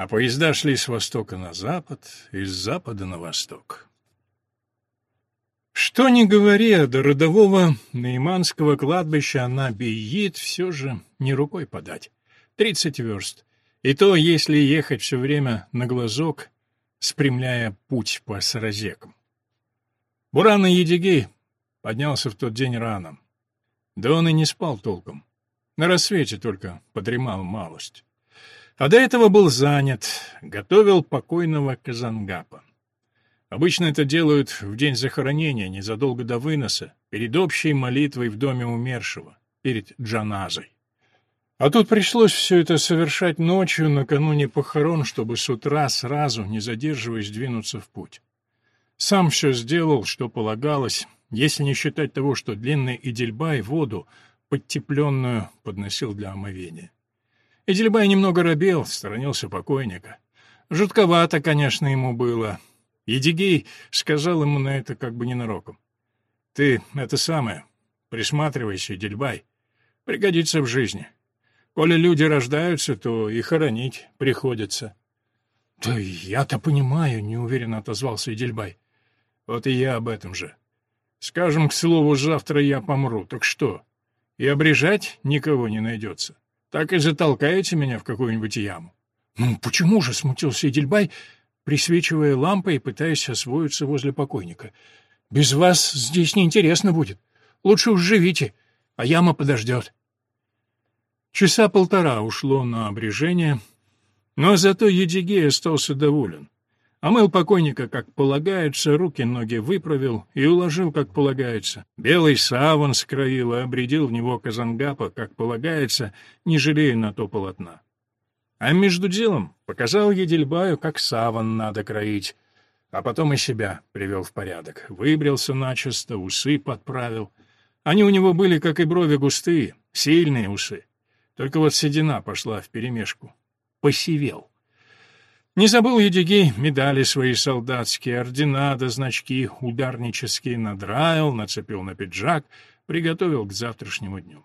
а поезда шли с востока на запад и с запада на восток. Что ни говори, а до родового Нейманского кладбища на Бейит все же не рукой подать. Тридцать верст. И то, если ехать все время на глазок, спрямляя путь по саразекам. Буран и Едигей поднялся в тот день рано. Да он и не спал толком. На рассвете только подремал малость. А до этого был занят, готовил покойного Казангапа. Обычно это делают в день захоронения, незадолго до выноса, перед общей молитвой в доме умершего, перед джаназой. А тут пришлось все это совершать ночью, накануне похорон, чтобы с утра сразу, не задерживаясь, двинуться в путь. Сам все сделал, что полагалось, если не считать того, что длинный Идельбай воду, подтепленную, подносил для омовения. Эдельбай немного робел, сторонился покойника. Жутковато, конечно, ему было. Едигей сказал ему на это как бы ненароком. «Ты это самое, присматривайся, Эдельбай. Пригодится в жизни. Коли люди рождаются, то и хоронить приходится». «Да я-то понимаю», — неуверенно отозвался Эдельбай. «Вот и я об этом же. Скажем, к слову, завтра я помру, так что? И обрежать никого не найдется. Так и затолкаете меня в какую-нибудь яму. Ну, почему же, смутился Эдельбай, присвечивая лампой и пытаясь освоиться возле покойника. Без вас здесь неинтересно будет. Лучше уж живите, а яма подождет. Часа полтора ушло на обрежение, но зато Едигей остался доволен. Омыл покойника, как полагается, руки-ноги выправил и уложил, как полагается. Белый саван скроил и обредил в него Казангапа, как полагается, не жалея на то полотна. А между делом показал Едельбаю, как саван надо кроить, а потом и себя привел в порядок. Выбрился начисто, усы подправил. Они у него были, как и брови, густые, сильные усы. Только вот седина пошла вперемешку. Посивел. Не забыл Едигей медали свои солдатские, ордена да значки ударнические надраил, нацепил на пиджак, приготовил к завтрашнему дню.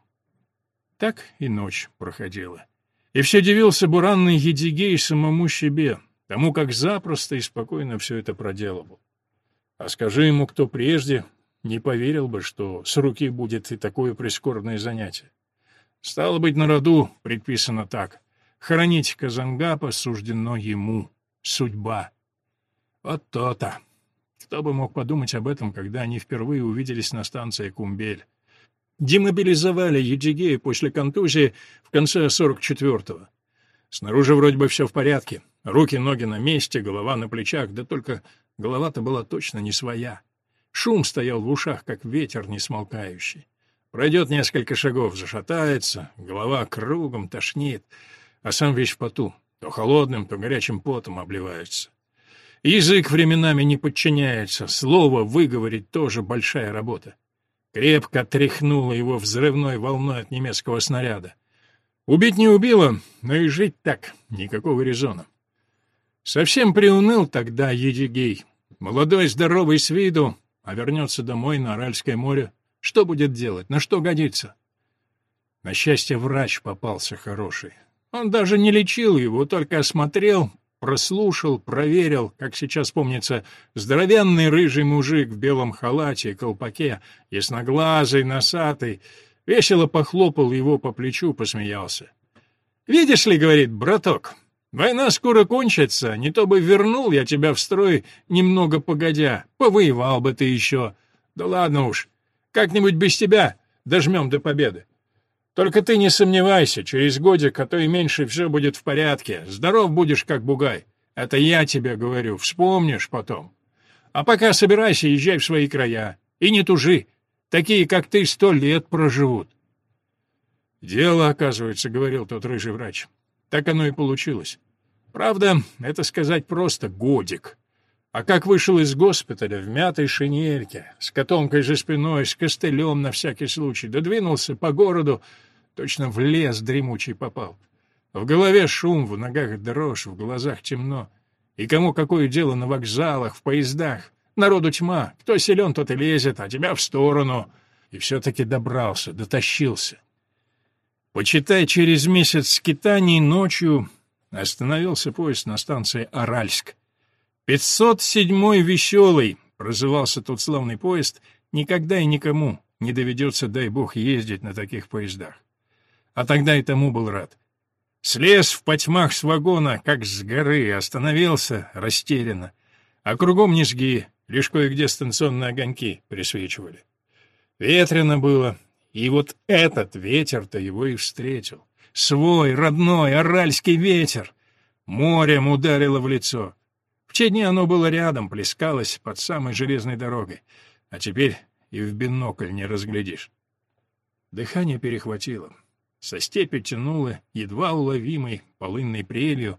Так и ночь проходила. И все дивился буранный Едигей самому себе, тому, как запросто и спокойно все это проделывал. А скажи ему, кто прежде, не поверил бы, что с руки будет и такое прискорбное занятие. Стало быть, на роду предписано так. Хоронить Казангапа суждено ему. Судьба. Вот то-то. Кто бы мог подумать об этом, когда они впервые увиделись на станции Кумбель. Демобилизовали Едигея после контузии в конце 44-го. Снаружи вроде бы все в порядке. Руки, ноги на месте, голова на плечах, да только голова-то была точно не своя. Шум стоял в ушах, как ветер несмолкающий. Пройдет несколько шагов, зашатается, голова кругом тошнит — а сам весь в поту, то холодным, то горячим потом обливается. Язык временами не подчиняется, слово выговорить тоже большая работа. Крепко тряхнуло его взрывной волной от немецкого снаряда. Убить не убило, но и жить так, никакого резона. Совсем приуныл тогда Едигей. Молодой, здоровый с виду, а вернется домой на Аральское море. Что будет делать, на что годится? На счастье, врач попался хороший. Он даже не лечил его, только осмотрел, прослушал, проверил, как сейчас помнится, здоровенный рыжий мужик в белом халате и колпаке, ясноглазый, носатый, весело похлопал его по плечу, посмеялся. «Видишь ли, — говорит, — браток, война скоро кончится, не то бы вернул я тебя в строй немного погодя, повоевал бы ты еще. Да ладно уж, как-нибудь без тебя дожмем до победы. Только ты не сомневайся, через годик, а то и меньше, все будет в порядке. Здоров будешь, как бугай. Это я тебе говорю, вспомнишь потом. А пока собирайся, езжай в свои края. И не тужи. Такие, как ты, сто лет проживут. Дело, оказывается, — говорил тот рыжий врач. Так оно и получилось. Правда, это сказать просто годик. А как вышел из госпиталя в мятой шинельке, с котомкой за спиной, с костылем на всякий случай, додвинулся по городу, точно в лес дремучий попал. В голове шум, в ногах дрожь, в глазах темно. И кому какое дело на вокзалах, в поездах? Народу тьма. Кто силен, тот и лезет, а тебя в сторону. И все-таки добрался, дотащился. Почитай, через месяц скитаний ночью остановился поезд на станции Аральск. «Пятьсот седьмой веселый», — прозывался тот славный поезд, никогда и никому не доведется, дай бог, ездить на таких поездах. А тогда и тому был рад. Слез в потьмах с вагона, как с горы, остановился растерянно. А кругом низги, лишь кое-где станционные огоньки присвечивали. Ветрено было, и вот этот ветер-то его и встретил. Свой, родной, аральский ветер. Морем ударило в лицо. В те дни оно было рядом, плескалось под самой железной дорогой. А теперь и в бинокль не разглядишь. Дыхание перехватило. Со степи тянуло едва уловимой полынной прелью,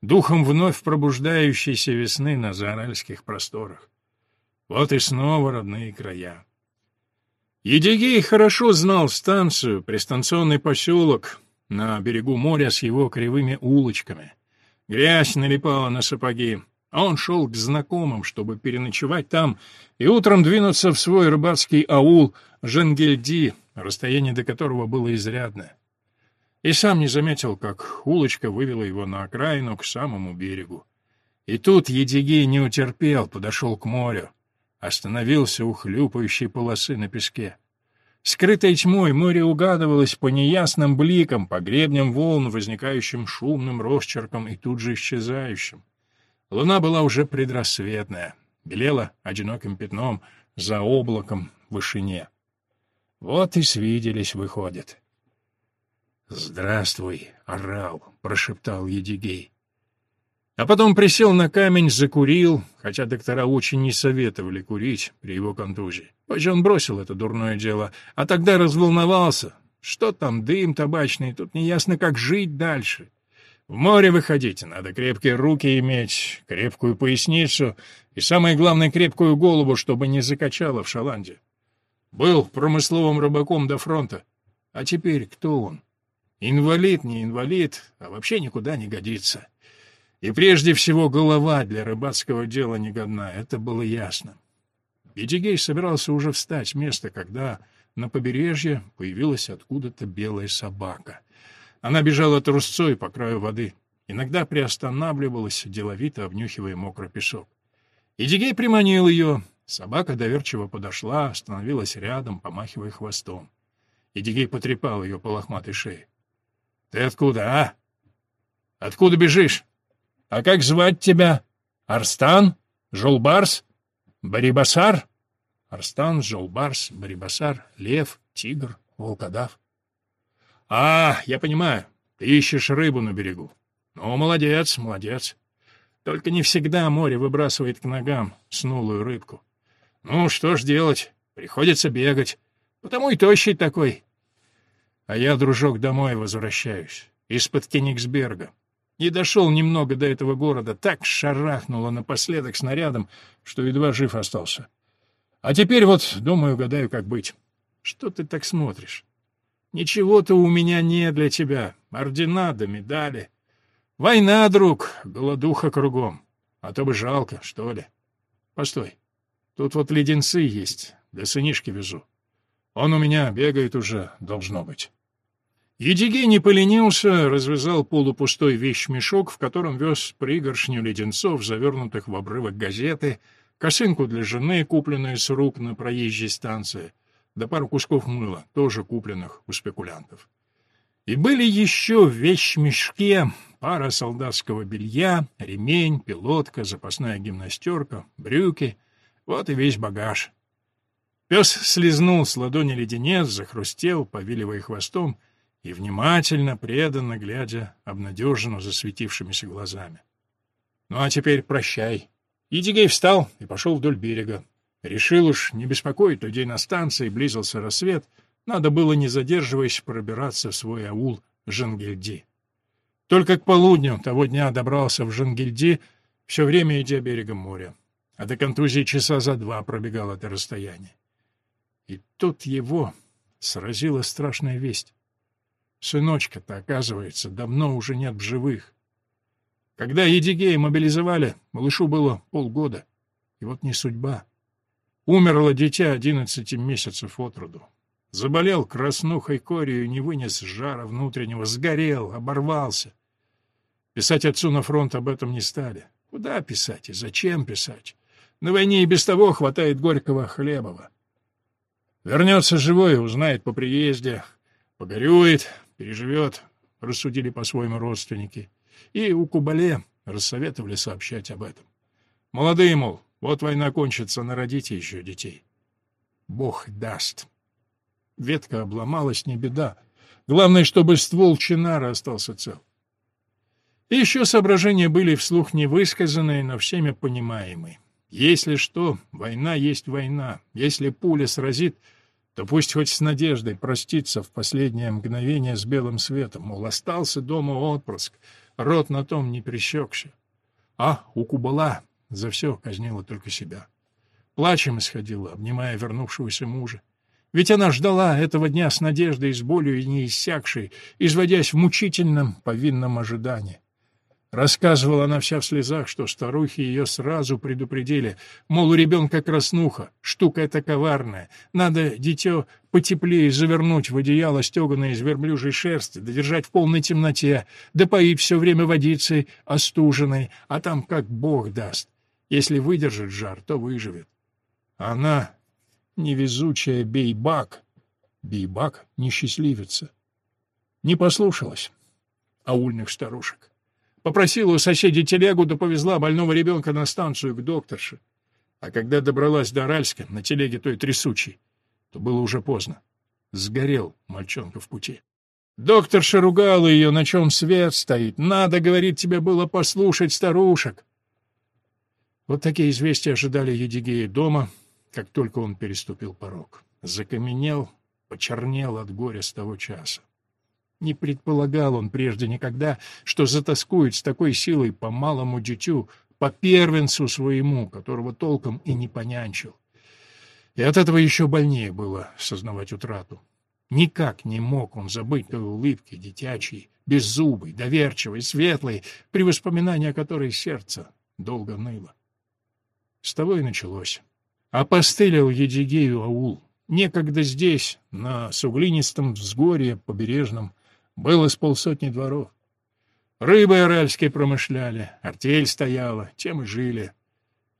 духом вновь пробуждающейся весны на заоральских просторах. Вот и снова родные края. Едигей хорошо знал станцию, пристанционный поселок на берегу моря с его кривыми улочками. Грязь налипала на сапоги, а он шел к знакомым, чтобы переночевать там и утром двинуться в свой рыбацкий аул Женгельди, расстояние до которого было изрядное и сам не заметил, как улочка вывела его на окраину к самому берегу. И тут Едигей не утерпел, подошел к морю, остановился у хлюпающей полосы на песке. Скрытой тьмой море угадывалось по неясным бликам, по гребням волн, возникающим шумным росчерком и тут же исчезающим. Луна была уже предрассветная, белела одиноким пятном за облаком в вышине. Вот и свиделись, выходит. «Здравствуй, орал», — прошептал Едигей. А потом присел на камень, закурил, хотя доктора очень не советовали курить при его контузии. Позже он бросил это дурное дело, а тогда разволновался. Что там, дым табачный, тут неясно, как жить дальше. В море выходите, надо крепкие руки иметь, крепкую поясницу и, самое главное, крепкую голову, чтобы не закачало в шаланде. Был промысловым рыбаком до фронта. А теперь кто он? Инвалид, не инвалид, а вообще никуда не годится. И прежде всего голова для рыбацкого дела негодна, это было ясно. Едигей собирался уже встать с места, когда на побережье появилась откуда-то белая собака. Она бежала трусцой по краю воды, иногда приостанавливалась, деловито обнюхивая мокрый песок. Едигей приманил ее, собака доверчиво подошла, остановилась рядом, помахивая хвостом. Едигей потрепал ее по лохматой шее. Ты откуда, а? Откуда бежишь? А как звать тебя? Арстан? Жолбарс? Барибасар? Арстан, Жолбарс, Барибасар, Лев, Тигр, Волкодав. А, я понимаю, ты ищешь рыбу на берегу. Ну, молодец, молодец. Только не всегда море выбрасывает к ногам снулую рыбку. Ну, что ж делать, приходится бегать. Потому и тощий такой, а я, дружок, домой возвращаюсь. Из-под Кенигсберга. И дошел немного до этого города, так шарахнуло напоследок снарядом, что едва жив остался. А теперь вот, думаю, гадаю, как быть. Что ты так смотришь? Ничего-то у меня нет для тебя. Ордена да медали. Война, друг, голодуха кругом. А то бы жалко, что ли. Постой. Тут вот леденцы есть, да сынишки везу. Он у меня бегает уже, должно быть. Едигей не поленился, развязал полупустой вещмешок, в котором вез пригоршню леденцов, завернутых в обрывок газеты, косынку для жены, купленную с рук на проезжей станции, да пару кусков мыла, тоже купленных у спекулянтов. И были еще в вещмешке пара солдатского белья, ремень, пилотка, запасная гимнастерка, брюки, вот и весь багаж. Пес слезнул с ладони леденец, захрустел, повиливая хвостом, и внимательно, преданно глядя обнадеженно засветившимися глазами. «Ну а теперь прощай». Идигей встал и пошел вдоль берега. Решил уж не беспокоить людей на станции, близился рассвет, надо было, не задерживаясь, пробираться в свой аул Жангельди. Только к полудню того дня добрался в Жангильди, все время идя берегом моря. А до контузии часа за два пробегал это расстояние. И тут его сразила страшная весть. Сыночка-то, оказывается, давно уже нет в живых. Когда Едигея мобилизовали, малышу было полгода. И вот не судьба. Умерло дитя одиннадцати месяцев от роду. Заболел краснухой корью, не вынес жара внутреннего, сгорел, оборвался. Писать отцу на фронт об этом не стали. Куда писать и зачем писать? На войне и без того хватает горького хлебова. Вернется живой, узнает по приезде, погорюет, переживет, рассудили по-своему родственники. И у Кубале рассоветовали сообщать об этом. Молодые, мол, вот война кончится, народите еще детей. Бог даст. Ветка обломалась, не беда. Главное, чтобы ствол чинара остался цел. И еще соображения были вслух невысказанные, но всеми понимаемые. Если что, война есть война. Если пуля сразит, то пусть хоть с надеждой простится в последнее мгновение с белым светом, мол, остался дома отпрыск, рот на том не прищекся. А у Кубала за все казнила только себя. Плачем исходила, обнимая вернувшегося мужа. Ведь она ждала этого дня с надеждой и с болью не иссякшей, изводясь в мучительном повинном ожидании. Рассказывала она вся в слезах, что старухи ее сразу предупредили, мол, у ребенка краснуха, штука эта коварная, надо дитё потеплее завернуть в одеяло, стеганое из верблюжьей шерсти, да держать в полной темноте, да поить все время водицей остуженной, а там как бог даст. Если выдержит жар, то выживет. Она невезучая бейбак, бейбак — несчастливица. Не послушалась аульных старушек. Попросила у соседей телегу, да повезла больного ребенка на станцию к докторше. А когда добралась до Аральска, на телеге той трясучей, то было уже поздно. Сгорел мальчонка в пути. Докторша ругала ее, на чем свет стоит. Надо, говорит, тебе было послушать старушек. Вот такие известия ожидали Едигея дома, как только он переступил порог. Закаменел, почернел от горя с того часа. Не предполагал он прежде никогда, что затаскует с такой силой по малому дитю, по первенцу своему, которого толком и не понянчил. И от этого еще больнее было сознавать утрату. Никак не мог он забыть той улыбки детячей, беззубой, доверчивой, светлой, при воспоминании о которой сердце долго ныло. С того и началось. Опостылил Едигею аул. Некогда здесь, на суглинистом взгорье побережном, было с полсотни дворов. Рыбой аральской промышляли, артель стояла, чем и жили.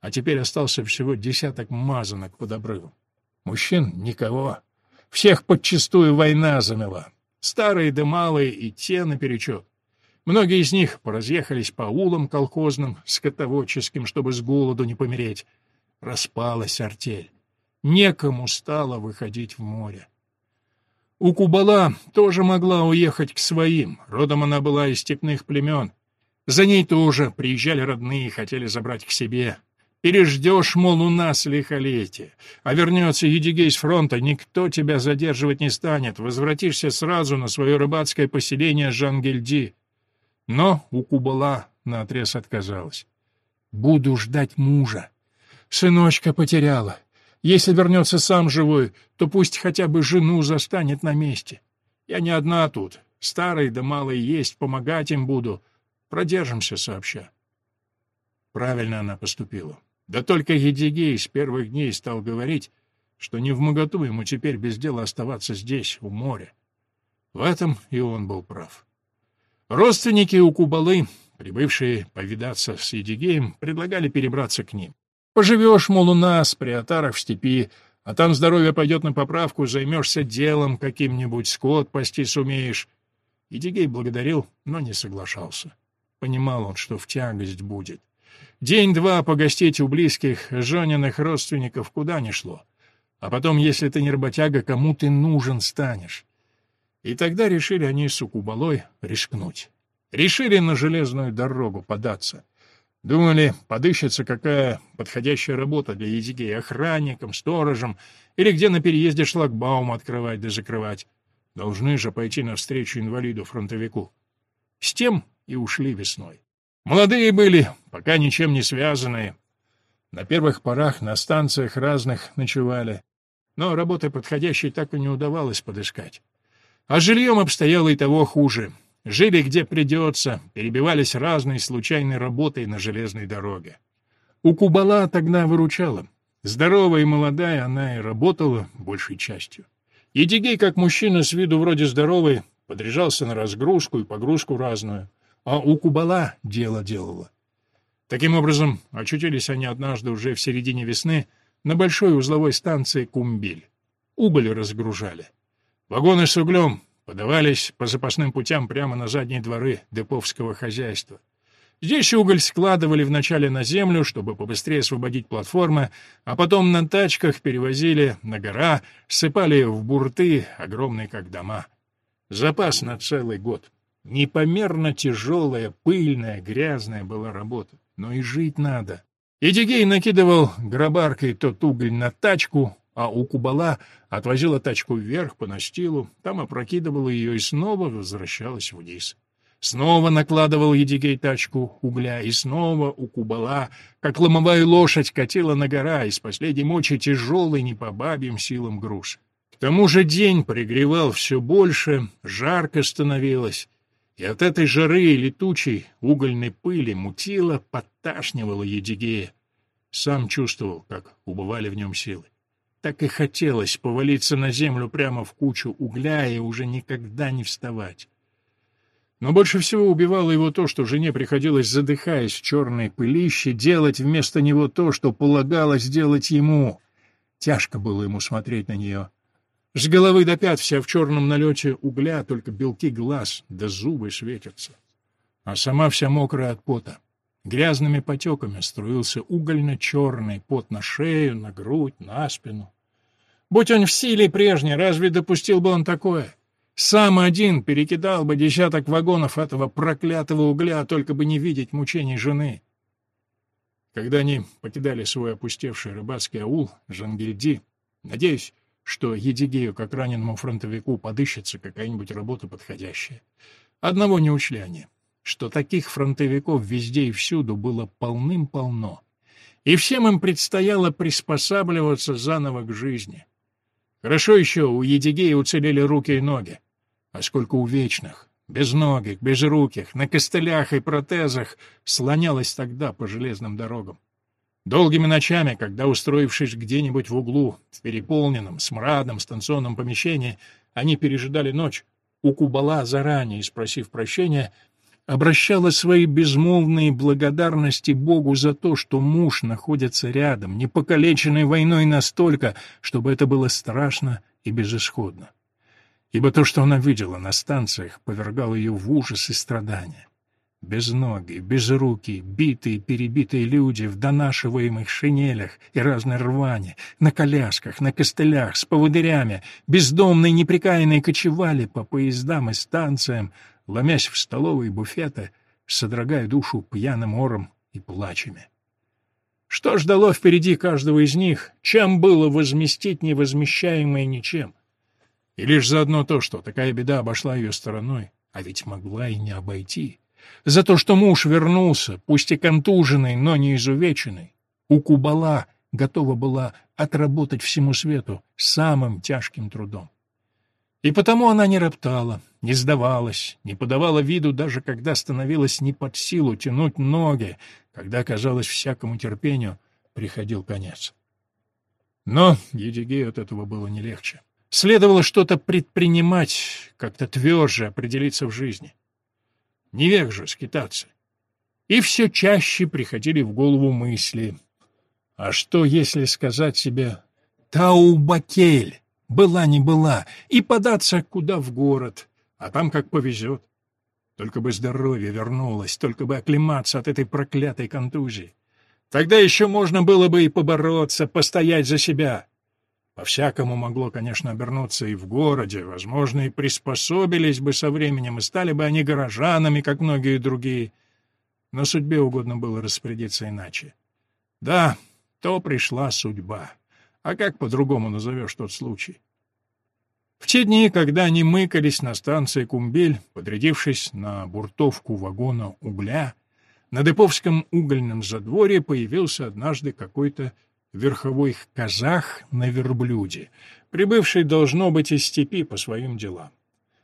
А теперь остался всего десяток мазанок под обрывом. Мужчин никого. Всех подчистую война замела. Старые да малые и те наперечет. Многие из них поразъехались по улам колхозным, скотоводческим, чтобы с голоду не помереть. Распалась артель. Некому стало выходить в море. У Кубала тоже могла уехать к своим, родом она была из степных племен. За ней тоже приезжали родные, хотели забрать к себе. Переждешь, мол, у нас лихолетие. А вернется Едигей с фронта, никто тебя задерживать не станет. Возвратишься сразу на свое рыбацкое поселение Жангельди. Но у Кубала наотрез отказалась. «Буду ждать мужа. Сыночка потеряла. Если вернется сам живой, то пусть хотя бы жену застанет на месте. Я не одна тут. Старый да малый есть, помогать им буду. Продержимся сообща. Правильно она поступила. Да только Едигей с первых дней стал говорить, что не в моготу ему теперь без дела оставаться здесь, у моря. В этом и он был прав. Родственники у Кубалы, прибывшие повидаться с Едигеем, предлагали перебраться к ним. Поживешь, мол, у нас, при отарах в степи, а там здоровье пойдет на поправку, займешься делом каким-нибудь, скот пасти сумеешь. Идигей благодарил, но не соглашался. Понимал он, что в тягость будет. День-два погостить у близких, жененных родственников куда ни шло. А потом, если ты не работяга, кому ты нужен станешь? И тогда решили они с Укубалой рискнуть. Решили на железную дорогу податься. Думали, подыщется какая подходящая работа для языки охранником, сторожем, или где на переезде шлагбаум открывать да закрывать. Должны же пойти навстречу инвалиду-фронтовику. С тем и ушли весной. Молодые были, пока ничем не связанные. На первых порах на станциях разных ночевали, но работы подходящей так и не удавалось подыскать. А жильем обстояло и того хуже. Жили где придется, перебивались разной случайной работой на железной дороге. У Кубала тогда выручала. Здоровая и молодая она и работала большей частью. Едигей, как мужчина с виду вроде здоровый, подряжался на разгрузку и погрузку разную, а у Кубала дело делала. Таким образом, очутились они однажды уже в середине весны на большой узловой станции Кумбиль. Убыль разгружали. Вагоны с углем подавались по запасным путям прямо на задние дворы деповского хозяйства. Здесь уголь складывали вначале на землю, чтобы побыстрее освободить платформы, а потом на тачках перевозили на гора, сыпали в бурты, огромные как дома. Запас на целый год. Непомерно тяжелая, пыльная, грязная была работа. Но и жить надо. Эдигей накидывал гробаркой тот уголь на тачку, а у Кубала отвозила тачку вверх по настилу, там опрокидывала ее и снова возвращалась вниз. Снова накладывал Едигей тачку угля, и снова у Кубала, как ломовая лошадь, катила на гора, из последней мочи тяжелый не по бабьим силам груз. К тому же день пригревал все больше, жарко становилось, и от этой жары и летучей угольной пыли мутило, подташнивало Едигея. Сам чувствовал, как убывали в нем силы. Так и хотелось повалиться на землю прямо в кучу угля и уже никогда не вставать. Но больше всего убивало его то, что жене приходилось, задыхаясь в черной пылище, делать вместо него то, что полагалось делать ему. Тяжко было ему смотреть на нее. С головы до пят вся в черном налете угля, только белки глаз да зубы светятся. А сама вся мокрая от пота. Грязными потеками струился угольно-черный пот на шею, на грудь, на спину. Будь он в силе прежней, разве допустил бы он такое? Сам один перекидал бы десяток вагонов этого проклятого угля, только бы не видеть мучений жены. Когда они покидали свой опустевший рыбацкий аул, Жангельди, надеюсь, что Едигею, как раненому фронтовику, подыщется какая-нибудь работа подходящая. Одного не учли они — что таких фронтовиков везде и всюду было полным-полно, и всем им предстояло приспосабливаться заново к жизни. Хорошо еще у Едигея уцелели руки и ноги, а сколько у вечных, безногих, безруких, на костылях и протезах слонялось тогда по железным дорогам. Долгими ночами, когда, устроившись где-нибудь в углу, в переполненном, смрадном станционном помещении, они пережидали ночь, у Кубала заранее, спросив прощения, обращала свои безмолвные благодарности Богу за то, что муж находится рядом, не покалеченный войной настолько, чтобы это было страшно и безысходно. Ибо то, что она видела на станциях, повергало ее в ужас и страдания. Безногие, безрукие, битые, перебитые люди в донашиваемых шинелях и разной рване, на колясках, на костылях, с поводырями, бездомные неприкаянные кочевали по поездам и станциям, ломясь в столовые буфеты, содрогая душу пьяным ором и плачами. Что ждало впереди каждого из них, чем было возместить невозмещаемое ничем? И лишь заодно то, что такая беда обошла ее стороной, а ведь могла и не обойти. За то, что муж вернулся, пусть и контуженный, но не изувеченный. У Кубала готова была отработать всему свету самым тяжким трудом. И потому она не роптала, не сдавалась, не подавала виду, даже когда становилось не под силу тянуть ноги, когда, казалось, всякому терпению приходил конец. Но Едигею от этого было не легче. Следовало что-то предпринимать, как-то тверже определиться в жизни. Не век же скитаться. И все чаще приходили в голову мысли. А что, если сказать себе «Таубакель»? Была не была, и податься куда в город, а там как повезет. Только бы здоровье вернулось, только бы оклематься от этой проклятой контузии. Тогда еще можно было бы и побороться, постоять за себя. По-всякому могло, конечно, обернуться и в городе, возможно, и приспособились бы со временем, и стали бы они горожанами, как многие другие. Но судьбе угодно было распорядиться иначе. Да, то пришла судьба. А как по-другому назовешь тот случай? В те дни, когда они мыкались на станции Кумбель, подрядившись на буртовку вагона угля, на Деповском угольном задворе появился однажды какой-то верховой казах на верблюде, прибывший, должно быть, из степи по своим делам.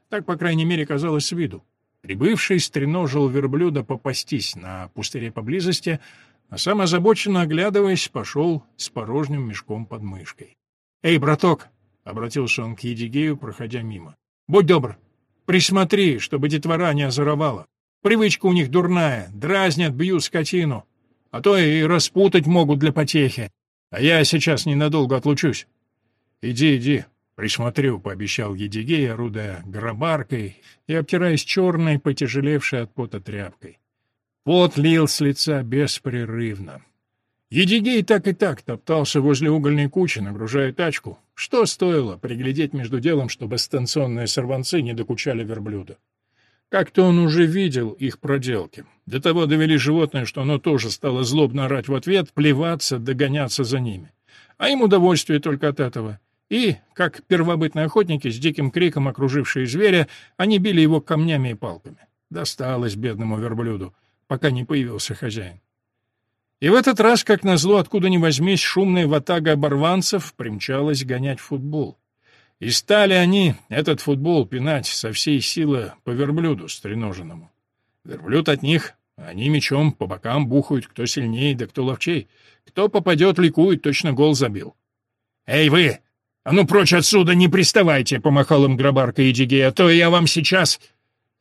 Так, по крайней мере, казалось с виду. Прибывший стреножил верблюда попастись на пустыре поблизости, а сам, озабоченно оглядываясь, пошел с порожним мешком под мышкой. «Эй, браток!» — обратился он к Едигею, проходя мимо. «Будь добр, присмотри, чтобы детвора не озоровала. Привычка у них дурная, дразнят, бьют скотину, а то и распутать могут для потехи. А я сейчас ненадолго отлучусь». «Иди, иди, присмотрю», — пообещал Едигей, орудая гробаркой и обтираясь черной, потяжелевшей от пота тряпкой. Пот лил с лица беспрерывно. Едигей так и так топтался возле угольной кучи, нагружая тачку. Что стоило приглядеть между делом, чтобы станционные сорванцы не докучали верблюда? Как-то он уже видел их проделки. До того довели животное, что оно тоже стало злобно орать в ответ, плеваться, догоняться за ними. А им удовольствие только от этого. И, как первобытные охотники, с диким криком окружившие зверя, они били его камнями и палками. Досталось бедному верблюду пока не появился хозяин. И в этот раз, как назло, откуда ни возьмись, шумная ватага оборванцев примчалась гонять футбол. И стали они этот футбол пинать со всей силы по верблюду стреноженному. Верблюд от них, они мечом по бокам бухают, кто сильнее, да кто ловчей. Кто попадет, ликует, точно гол забил. «Эй, вы! А ну прочь отсюда, не приставайте!» — помахал им гробарка Эдигей, «а то я вам сейчас...»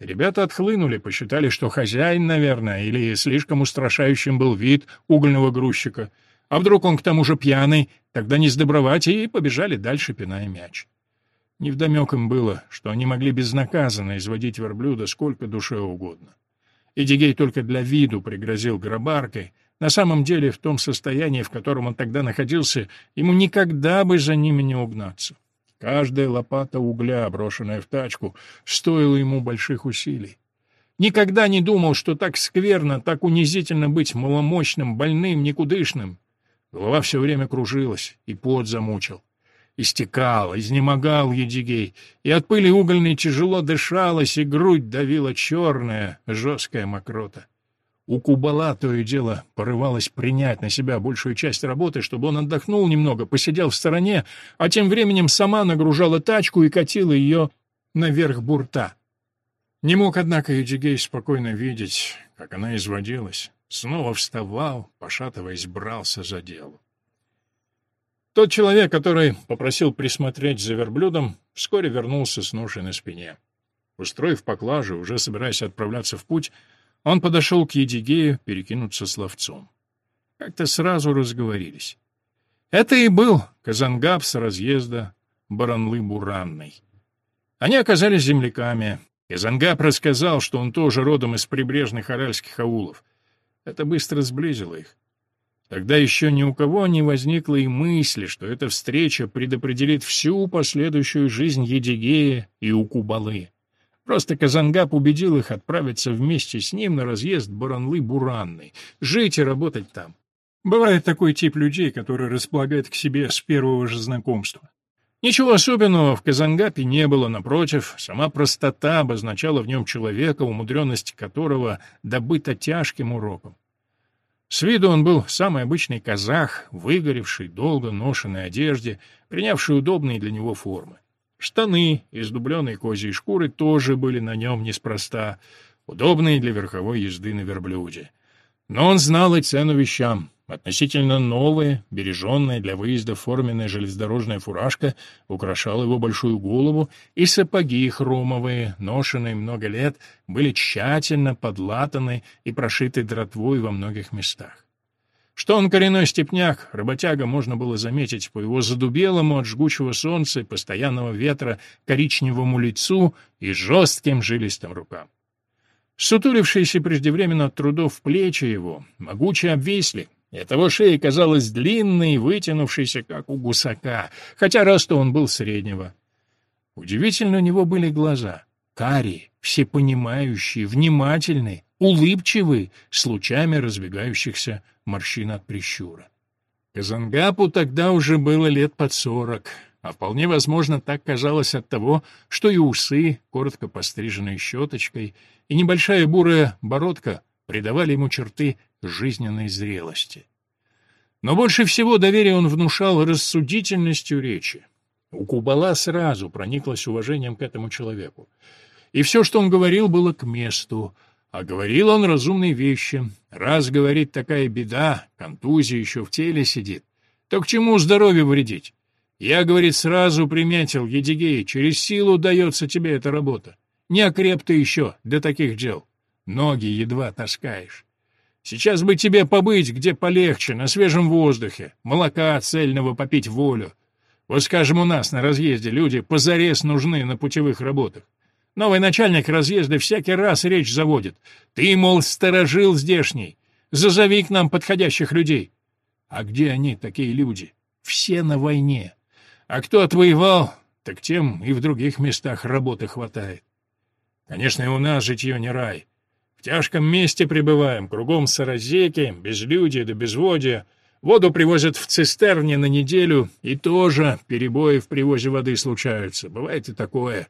Ребята отхлынули, посчитали, что хозяин, наверное, или слишком устрашающим был вид угольного грузчика. А вдруг он к тому же пьяный, тогда не сдобровать, и побежали дальше, пиная мяч. Невдомек им было, что они могли безнаказанно изводить верблюда сколько душе угодно. Эдигей только для виду пригрозил гробаркой. На самом деле, в том состоянии, в котором он тогда находился, ему никогда бы за ними не угнаться. Каждая лопата угля, брошенная в тачку, стоила ему больших усилий. Никогда не думал, что так скверно, так унизительно быть маломощным, больным, никудышным. Голова все время кружилась, и пот замучил. Истекал, изнемогал Едигей, и от пыли угольной тяжело дышалось, и грудь давила черная, жесткая мокрота. У Кубала то и дело порывалось принять на себя большую часть работы, чтобы он отдохнул немного, посидел в стороне, а тем временем сама нагружала тачку и катила ее наверх бурта. Не мог, однако, Эдигей спокойно видеть, как она изводилась. Снова вставал, пошатываясь, брался за дело. Тот человек, который попросил присмотреть за верблюдом, вскоре вернулся с ношей на спине. Устроив поклажу, уже собираясь отправляться в путь, он подошел к Едигею перекинуться словцом. Как-то сразу разговорились. Это и был Казангаб с разъезда Баранлы-Буранной. Они оказались земляками. Казангаб рассказал, что он тоже родом из прибрежных аральских аулов. Это быстро сблизило их. Тогда еще ни у кого не возникло и мысли, что эта встреча предопределит всю последующую жизнь Едигея и Укубалы. Просто Казангап убедил их отправиться вместе с ним на разъезд Баранлы-Буранной, жить и работать там. Бывает такой тип людей, который располагает к себе с первого же знакомства. Ничего особенного в Казангапе не было, напротив, сама простота обозначала в нем человека, умудренность которого добыта тяжким уроком. С виду он был самый обычный казах, выгоревший, долго ношенной одежде, принявший удобные для него формы. Штаны из дубленой козьей шкуры тоже были на нем неспроста, удобные для верховой езды на верблюде. Но он знал и цену вещам. Относительно новая, береженная для выезда форменная железнодорожная фуражка украшала его большую голову, и сапоги хромовые, ношенные много лет, были тщательно подлатаны и прошиты дротвой во многих местах. Что он коренной степняк, работяга можно было заметить по его задубелому от жгучего солнца и постоянного ветра коричневому лицу и жестким жилистым рукам. Сутулившиеся преждевременно от трудов плечи его могуче обвисли, и оттого шея казалась длинной вытянувшейся, как у гусака, хотя росту он был среднего. Удивительно у него были глаза, карие, всепонимающие, внимательные, улыбчивые, с лучами разбегающихся морщин от прищура. Казангапу тогда уже было лет под сорок. А вполне возможно, так казалось от того, что и усы, коротко постриженные щеточкой, и небольшая бурая бородка придавали ему черты жизненной зрелости. Но больше всего доверия он внушал рассудительностью речи. У Кубала сразу прониклось уважением к этому человеку. И все, что он говорил, было к месту, а говорил он разумные вещи. Раз, говорит, такая беда, контузия еще в теле сидит, то к чему здоровью вредить? Я, говорит, сразу приметил, Едигей, через силу дается тебе эта работа. Не окреп ты еще для таких дел. Ноги едва таскаешь. Сейчас бы тебе побыть где полегче, на свежем воздухе, молока цельного попить волю. Вот, скажем, у нас на разъезде люди позарез нужны на путевых работах. Новый начальник разъезда всякий раз речь заводит. Ты, мол, сторожил здешний. Зазови к нам подходящих людей. А где они, такие люди? Все на войне. А кто отвоевал, так тем и в других местах работы хватает. Конечно, и у нас житье не рай. Тяжком месте пребываем, кругом саразеки, безлюдие да безводие. Воду привозят в цистерне на неделю, и тоже перебои в привозе воды случаются. Бывает и такое.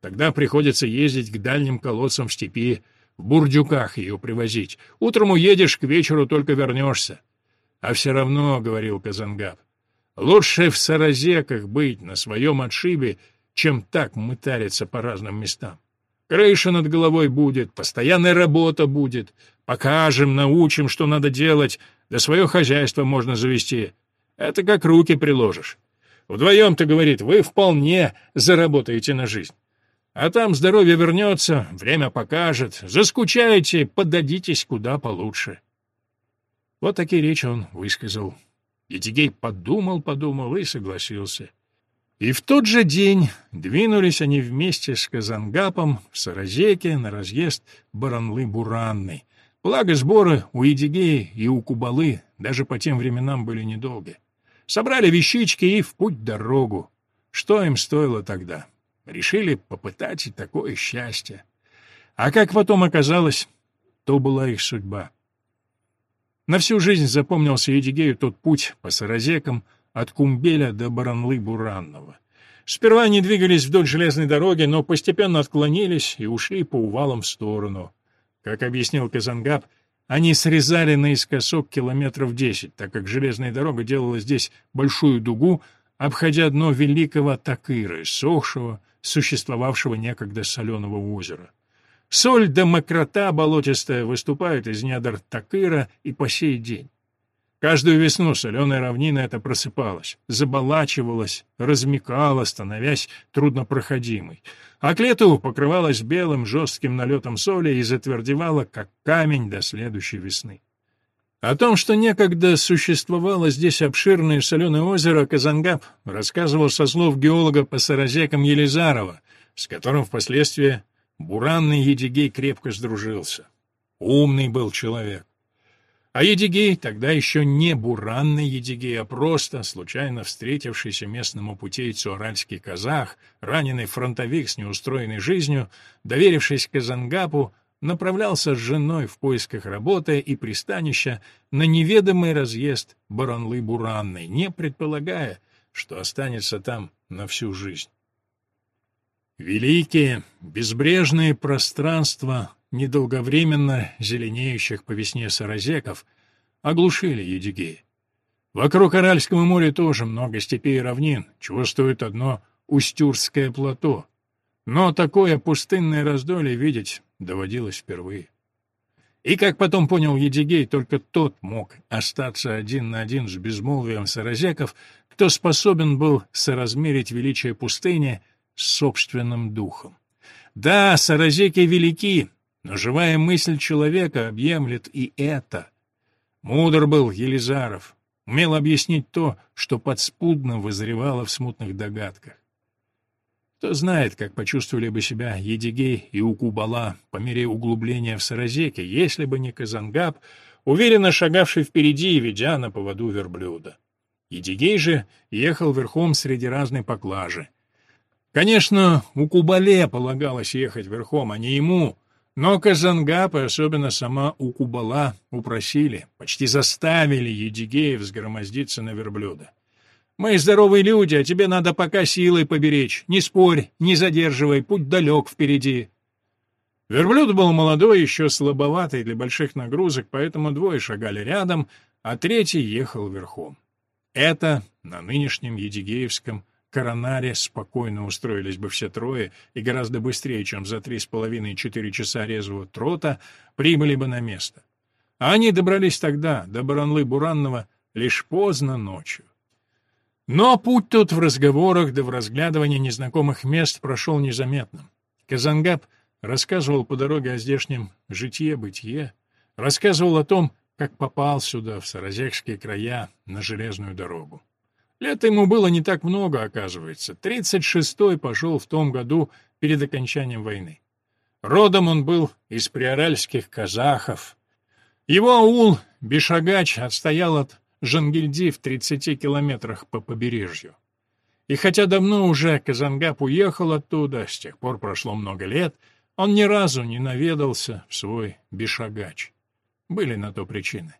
Тогда приходится ездить к дальним колодцам в степи, в бурдюках ее привозить. Утром уедешь, к вечеру только вернешься. А все равно, — говорил Казангаб, — лучше в Саразеках быть на своем отшибе, чем так мытариться по разным местам. Крыша над головой будет, постоянная работа будет. Покажем, научим, что надо делать, да свое хозяйство можно завести. Это как руки приложишь. Вдвоем-то, говорит, вы вполне заработаете на жизнь. А там здоровье вернется, время покажет. Заскучаете, поддадитесь куда получше. Вот такие речи он высказал. Едигей подумал-подумал и согласился. И в тот же день двинулись они вместе с Казангапом в Саразеке на разъезд Баранлы-Буранной. Благо сборы у Едигея и у Кубалы даже по тем временам были недолги. Собрали вещички и в путь дорогу. Что им стоило тогда? Решили попытать и такое счастье. А как потом оказалось, то была их судьба. На всю жизнь запомнился Едигею тот путь по Саразекам от Кумбеля до Баранлы-Буранного. Сперва они двигались вдоль железной дороги, но постепенно отклонились и ушли по увалам в сторону. Как объяснил Казангаб, они срезали наискосок километров десять, так как железная дорога делала здесь большую дугу, обходя дно великого Такыры, сохшего, существовавшего некогда соленого озера. Соль да мокрота болотистая выступают из недр Такыра и по сей день. Каждую весну соленая равнина эта просыпалась, заболачивалась, размекала, становясь труднопроходимой, а к лету покрывалась белым жестким налетом соли и затвердевала, как камень до следующей весны. О том, что некогда существовало здесь обширное соленое озеро, Казангаб рассказывал со слов геолога по саразекам Елизарова, с которым впоследствии буранный Едигей крепко сдружился. Умный был человек. А Едигей тогда еще не буранный Едигей, а просто случайно встретившийся местному путейцу аральский казах, раненый фронтовик с неустроенной жизнью, доверившись Казангапу, направлялся с женой в поисках работы и пристанища на неведомый разъезд Баранлы-Буранной, не предполагая, что останется там на всю жизнь. Великие, безбрежные пространства недолговременно зеленеющих по весне саразеков оглушили Едигея. Вокруг Аральского моря тоже много степей и равнин, чего стоит одно Устюрское плато. Но такое пустынное раздолье видеть доводилось впервые. И, как потом понял Едигей, только тот мог остаться один на один с безмолвием саразеков, кто способен был соразмерить величие пустыни с собственным духом. Да, саразеки велики, но живая мысль человека объемлет и это. Мудр был Елизаров, умел объяснить то, что подспудно вызревало в смутных догадках. Кто знает, как почувствовали бы себя Едигей и Укубала по мере углубления в Саразеке, если бы не Казангаб, уверенно шагавший впереди и ведя на поводу верблюда. Едигей же ехал верхом среди разной поклажи. Конечно, Укубале полагалось ехать верхом, а не ему, но Казангаб и особенно сама Укубала упросили, почти заставили Едигея взгромоздиться на верблюда. Мы здоровые люди, а тебе надо пока силой поберечь. Не спорь, не задерживай, путь далек впереди». Верблюд был молодой, еще слабоватый для больших нагрузок, поэтому двое шагали рядом, а третий ехал верхом. Это на нынешнем Едигеевском коронаре спокойно устроились бы все трое и гораздо быстрее, чем за три с половиной-четыре часа резвого трота, прибыли бы на место. А они добрались тогда, до Баранлы-Буранного, лишь поздно ночью. Но путь тут в разговорах да в разглядывании незнакомых мест прошел незаметно. Казангаб рассказывал по дороге о здешнем житье-бытие, рассказывал о том, как попал сюда, в Саразекские края, на железную дорогу. Лет ему было не так много, оказывается. Тридцать шестой пошел в том году перед окончанием войны. Родом он был из приоральских казахов. Его аул, Бешагач, отстоял от Жангильди в 30 километрах по побережью. И хотя давно уже Казангап уехал оттуда, с тех пор прошло много лет, он ни разу не наведался в свой Бешагач. Были на то причины.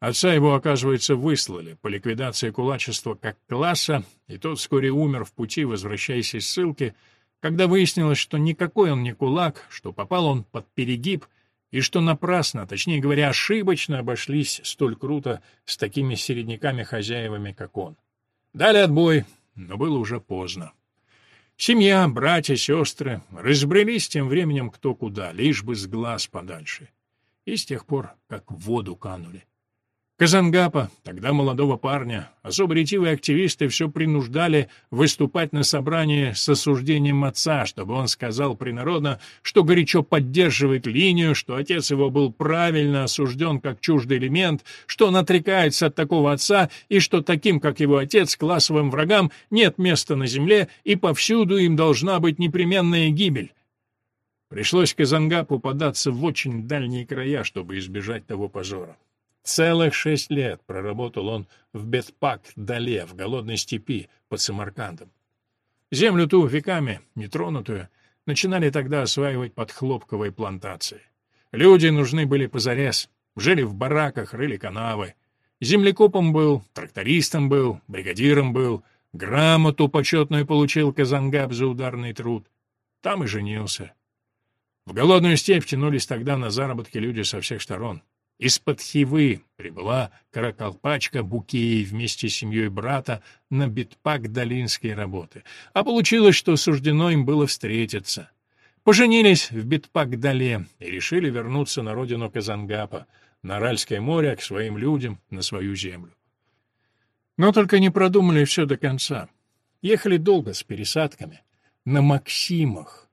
Отца его, оказывается, выслали по ликвидации кулачества как класса, и тот вскоре умер в пути, возвращаясь из ссылки, когда выяснилось, что никакой он не кулак, что попал он под перегиб — и что напрасно, точнее говоря, ошибочно обошлись столь круто с такими середняками-хозяевами, как он. Дали отбой, но было уже поздно. Семья, братья, сестры разбрелись тем временем кто куда, лишь бы с глаз подальше. И с тех пор, как в воду канули. Казангапа, тогда молодого парня, особо ретивые активисты все принуждали выступать на собрании с осуждением отца, чтобы он сказал принародно, что горячо поддерживает линию, что отец его был правильно осужден как чуждый элемент, что он отрекается от такого отца и что таким, как его отец, классовым врагам нет места на земле и повсюду им должна быть непременная гибель. Пришлось Казангапу податься в очень дальние края, чтобы избежать того позора. Целых шесть лет проработал он в Бетпак-Дале, в голодной степи под Самаркандом. Землю ту веками, нетронутую, начинали тогда осваивать под хлопковой плантации. Люди нужны были позарез, жили в бараках, рыли канавы. Землекопом был, трактористом был, бригадиром был, грамоту почетную получил Казангаб за ударный труд. Там и женился. В голодную степь тянулись тогда на заработки люди со всех сторон. Из-под Хивы прибыла Каракалпачка Букеи вместе с семьей брата на битпак долинские работы. А получилось, что суждено им было встретиться. Поженились в Битпак-Дале и решили вернуться на родину Казангапа, на Аральское море, к своим людям, на свою землю. Но только не продумали все до конца. Ехали долго, с пересадками. На Максимах.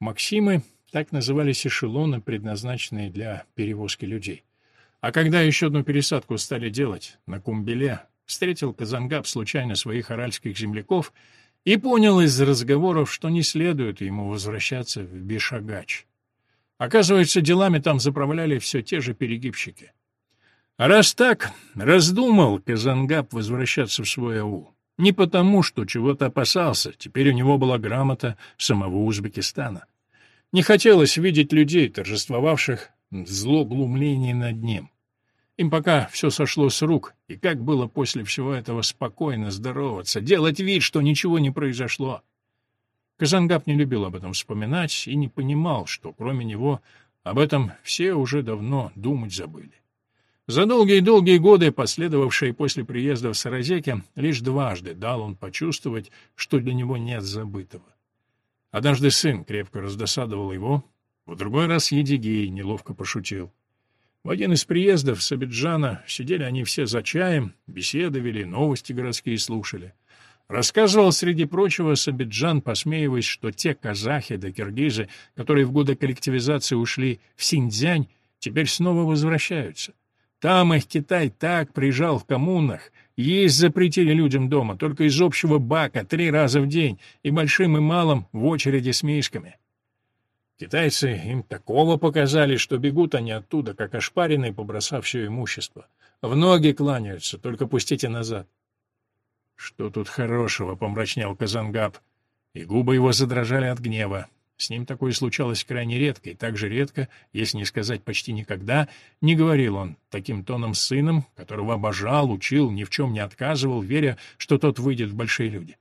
Максимы так назывались эшелоны, предназначенные для перевозки людей. А когда еще одну пересадку стали делать на Кумбеле, встретил Казангаб случайно своих аральских земляков и понял из разговоров, что не следует ему возвращаться в Бешагач. Оказывается, делами там заправляли все те же перегибщики. Раз так, раздумал Казангаб возвращаться в свой аул. Не потому, что чего-то опасался, теперь у него была грамота самого Узбекистана. Не хотелось видеть людей, торжествовавших злоглумление над ним. Им пока все сошло с рук, и как было после всего этого спокойно здороваться, делать вид, что ничего не произошло. Казангап не любил об этом вспоминать и не понимал, что кроме него об этом все уже давно думать забыли. За долгие-долгие годы, последовавшие после приезда в Саразеке, лишь дважды дал он почувствовать, что для него нет забытого. Однажды сын крепко раздосадовал его, в другой раз Едигей неловко пошутил. В один из приездов с Абиджана сидели они все за чаем, беседовали, новости городские слушали. Рассказывал, среди прочего, Сабиджан, посмеиваясь, что те казахи да киргизы, которые в годы коллективизации ушли в Синьцзянь, теперь снова возвращаются. Там их Китай так прижал в коммунах, есть запретили людям дома, только из общего бака три раза в день, и большим и малым в очереди с мишками. Китайцы им такого показали, что бегут они оттуда, как ошпаренные, побросав все имущество. В ноги кланяются, только пустите назад. — Что тут хорошего? — помрачнел Казангаб, и губы его задрожали от гнева. — С ним такое случалось крайне редко, и так же редко, если не сказать почти никогда, не говорил он таким тоном с сыном, которого обожал, учил, ни в чем не отказывал, веря, что тот выйдет в большие люди.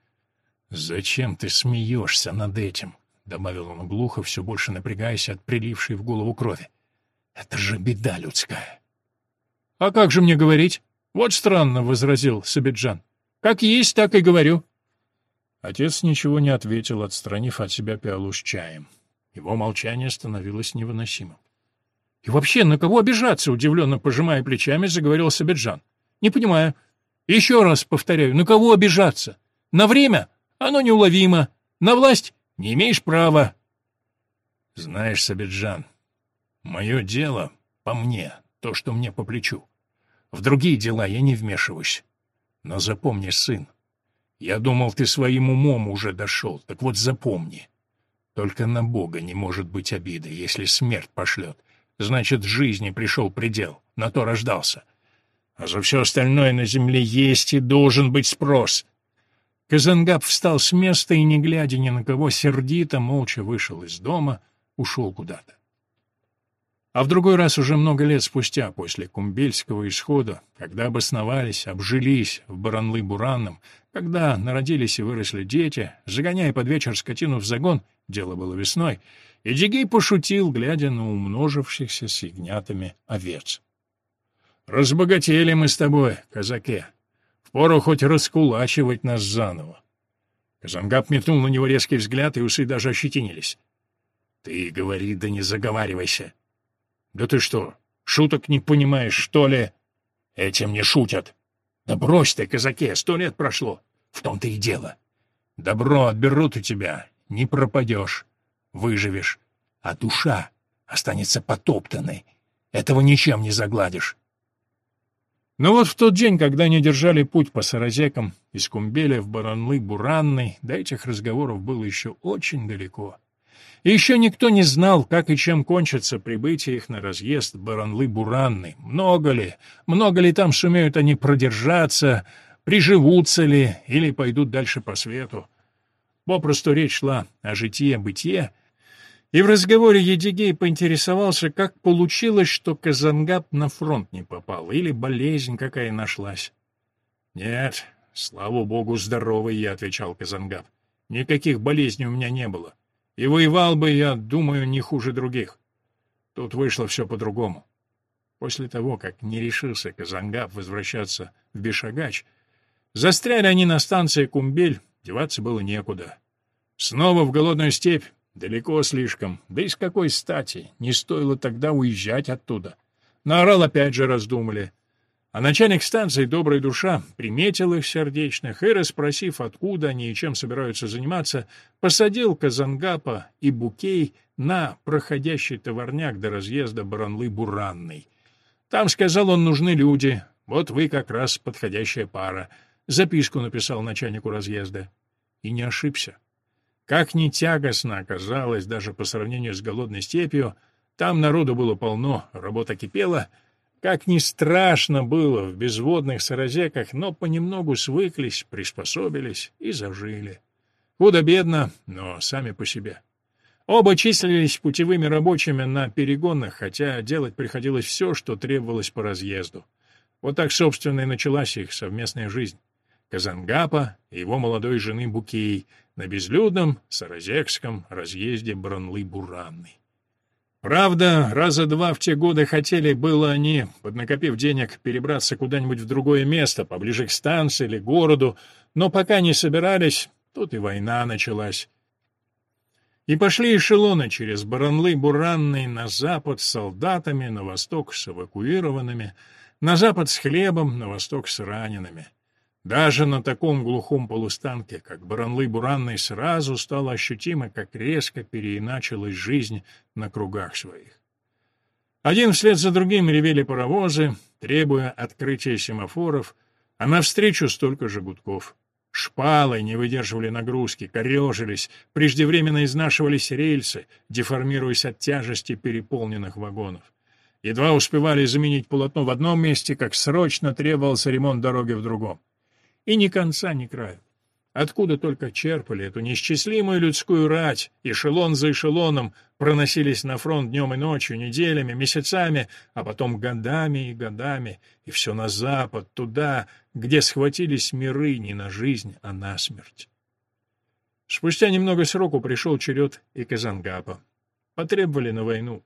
«Зачем ты смеешься над этим?» — добавил он глухо, все больше напрягаясь от прилившей в голову крови. «Это же беда людская». «А как же мне говорить?» «Вот странно», — возразил Сабиджан. «Как есть, так и говорю». Отец ничего не ответил, отстранив от себя пиалу с чаем. Его молчание становилось невыносимым. «И вообще, на кого обижаться?» — удивленно пожимая плечами, заговорил Сабиджан. «Не понимаю. Еще раз повторяю, на кого обижаться? На время? Оно неуловимо. На власть не имеешь права». «Знаешь, Сабиджан, мое дело по мне, то, что мне по плечу. В другие дела я не вмешиваюсь. Но запомни, сын, я думал, ты своим умом уже дошел. Так вот запомни. Только на Бога не может быть обиды, если смерть пошлет. Значит, жизни пришел предел, на то рождался. А за все остальное на земле есть и должен быть спрос. Казангаб встал с места и, не глядя ни на кого, сердито, молча вышел из дома, ушел куда-то. А в другой раз уже много лет спустя, после Кумбельского исхода, когда обосновались, обжились в Баранлы-Буранном, когда народились и выросли дети, загоняя под вечер скотину в загон, дело было весной, Эдигей пошутил, глядя на умножившихся с ягнятами овец. «Разбогатели мы с тобой, казаке. Впору хоть раскулачивать нас заново». Казангап метнул на него резкий взгляд, и усы даже ощетинились. «Ты говори, да не заговаривайся. Да ты что, шуток не понимаешь, что ли? Этим не шутят. Да брось ты, казаке, сто лет прошло. В том-то и дело. Добро отберут у тебя, не пропадешь, выживешь. А душа останется потоптанной. Этого ничем не загладишь. Но вот в тот день, когда они держали путь по Саразекам из Кумбеля в Баранлы-Буранный, до этих разговоров было еще очень далеко. И еще никто не знал, как и чем кончится прибытие их на разъезд Баранлы-Буранны. Много ли, много ли там сумеют они продержаться, приживутся ли или пойдут дальше по свету. Попросту речь шла о житие-бытие, и в разговоре Едигей поинтересовался, как получилось, что Казангаб на фронт не попал, или болезнь какая нашлась. «Нет, слава богу, здоровый я», — отвечал Казангаб. «Никаких болезней у меня не было. И воевал бы я, думаю, не хуже других. Тут вышло все по-другому. После того, как не решился Казангаб возвращаться в Бешагач, застряли они на станции Кумбель, деваться было некуда. Снова в голодную степь, далеко слишком, да и с какой стати, не стоило тогда уезжать оттуда. Наорал опять же раздумали — а начальник станции «Добрая душа» приметил их сердечных и, расспросив, откуда они и чем собираются заниматься, посадил Казангапа и Букей на проходящий товарняк до разъезда Баранлы-Буранный. Там, сказал он, нужны люди, вот вы как раз подходящая пара. Записку написал начальнику разъезда. И не ошибся. Как ни тягостно оказалось даже по сравнению с голодной степью, там народу было полно, работа кипела — как ни страшно было в безводных саразеках, но понемногу свыклись, приспособились и зажили. Худо-бедно, но сами по себе. Оба числились путевыми рабочими на перегонах, хотя делать приходилось все, что требовалось по разъезду. Вот так, собственно, и началась их совместная жизнь. Казангапа и его молодой жены Букей на безлюдном саразекском разъезде Бранлы-Буранной. Правда, раза два в те годы хотели было они, поднакопив денег, перебраться куда-нибудь в другое место, поближе к станции или городу, но пока не собирались, тут и война началась. И пошли эшелоны через Баранлы-Буранный на запад с солдатами, на восток с эвакуированными, на запад с хлебом, на восток с ранеными. Даже на таком глухом полустанке, как Баранлы-Буранный, сразу стало ощутимо, как резко переиначилась жизнь на кругах своих. Один вслед за другим ревели паровозы, требуя открытия семафоров, а навстречу столько же гудков. Шпалы не выдерживали нагрузки, корежились, преждевременно изнашивались рельсы, деформируясь от тяжести переполненных вагонов. Едва успевали заменить полотно в одном месте, как срочно требовался ремонт дороги в другом и ни конца, ни края. Откуда только черпали эту неисчислимую людскую рать, эшелон за эшелоном проносились на фронт днем и ночью, неделями, месяцами, а потом годами и годами, и все на запад, туда, где схватились миры не на жизнь, а на смерть. Спустя немного сроку пришел черед и Казангапа. Потребовали на войну.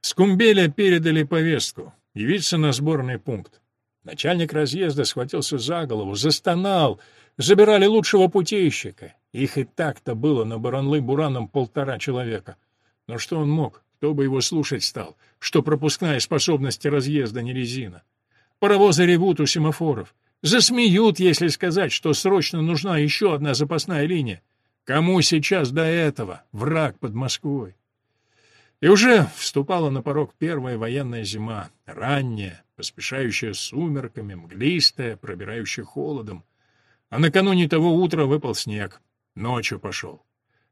С Кумбеля передали повестку — явиться на сборный пункт. Начальник разъезда схватился за голову, застонал. Забирали лучшего путейщика. Их и так-то было на Баранлы-Бураном полтора человека. Но что он мог? Кто бы его слушать стал? Что пропускная способность разъезда не резина. Паровозы ревут у семафоров. Засмеют, если сказать, что срочно нужна еще одна запасная линия. Кому сейчас до этого? Враг под Москвой. И уже вступала на порог первая военная зима, ранняя, поспешающая сумерками, мглистая, пробирающая холодом. А накануне того утра выпал снег, ночью пошел.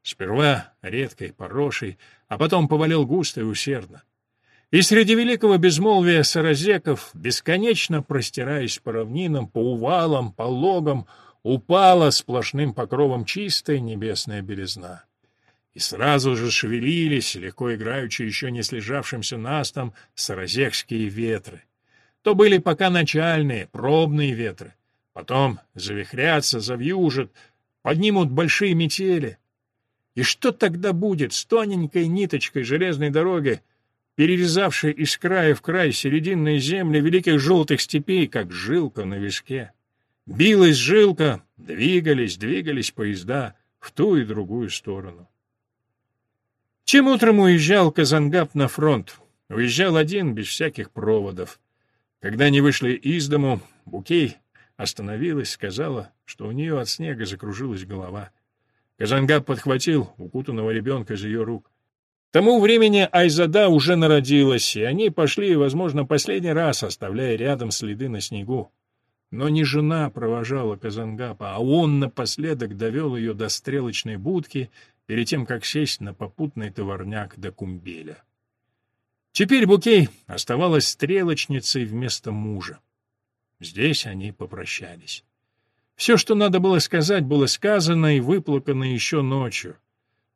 Сперва редкой, порошей, а потом повалил густо и усердно. И среди великого безмолвия саразеков, бесконечно простираясь по равнинам, по увалам, по логам, упала сплошным покровом чистая небесная белизна и сразу же шевелились, легко играючи еще не слежавшимся настом, саразекские ветры. То были пока начальные, пробные ветры. Потом завихрятся, завьюжат, поднимут большие метели. И что тогда будет с тоненькой ниточкой железной дороги, перерезавшей из края в край серединные земли великих желтых степей, как жилка на виске? Билась жилка, двигались, двигались поезда в ту и другую сторону. Чем утром уезжал Казангап на фронт? Уезжал один, без всяких проводов. Когда они вышли из дому, Букей остановилась, сказала, что у нее от снега закружилась голова. Казангап подхватил укутанного ребенка из ее рук. К тому времени Айзада уже народилась, и они пошли, возможно, последний раз, оставляя рядом следы на снегу. Но не жена провожала Казангапа, а он напоследок довел ее до стрелочной будки перед тем, как сесть на попутный товарняк до Кумбеля. Теперь Букей оставалась стрелочницей вместо мужа. Здесь они попрощались. Все, что надо было сказать, было сказано и выплакано еще ночью.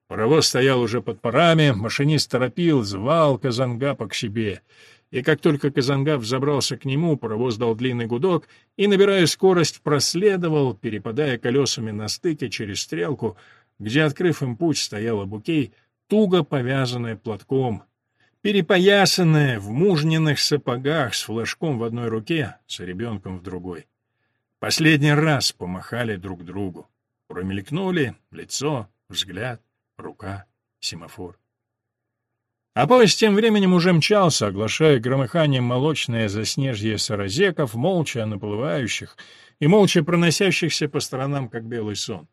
Паровоз стоял уже под парами, машинист торопил, звал Казангапа к себе. И как только Казангап взобрался к нему, паровоз дал длинный гудок и, набирая скорость, проследовал, перепадая колесами на стыке через стрелку, где, открыв им путь, стояла Букей, туго повязанная платком, перепоясанная в мужниных сапогах с флажком в одной руке, с ребенком в другой. Последний раз помахали друг другу. Промелькнули лицо, взгляд, рука, семафор. А поезд тем временем уже мчался, оглашая громыханием молочное заснежье саразеков, молча наплывающих и молча проносящихся по сторонам, как белый сон.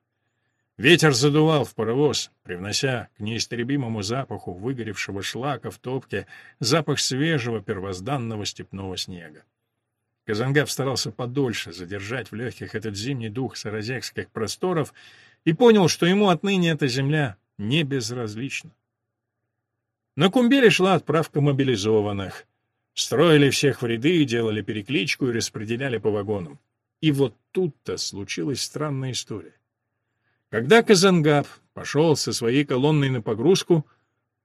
Ветер задувал в паровоз, привнося к неистребимому запаху выгоревшего шлака в топке запах свежего первозданного степного снега. Казангав старался подольше задержать в легких этот зимний дух саразекских просторов и понял, что ему отныне эта земля не безразлична. На Кумбеле шла отправка мобилизованных. Строили всех в ряды, делали перекличку и распределяли по вагонам. И вот тут-то случилась странная история. Когда Казангап пошел со своей колонной на погрузку,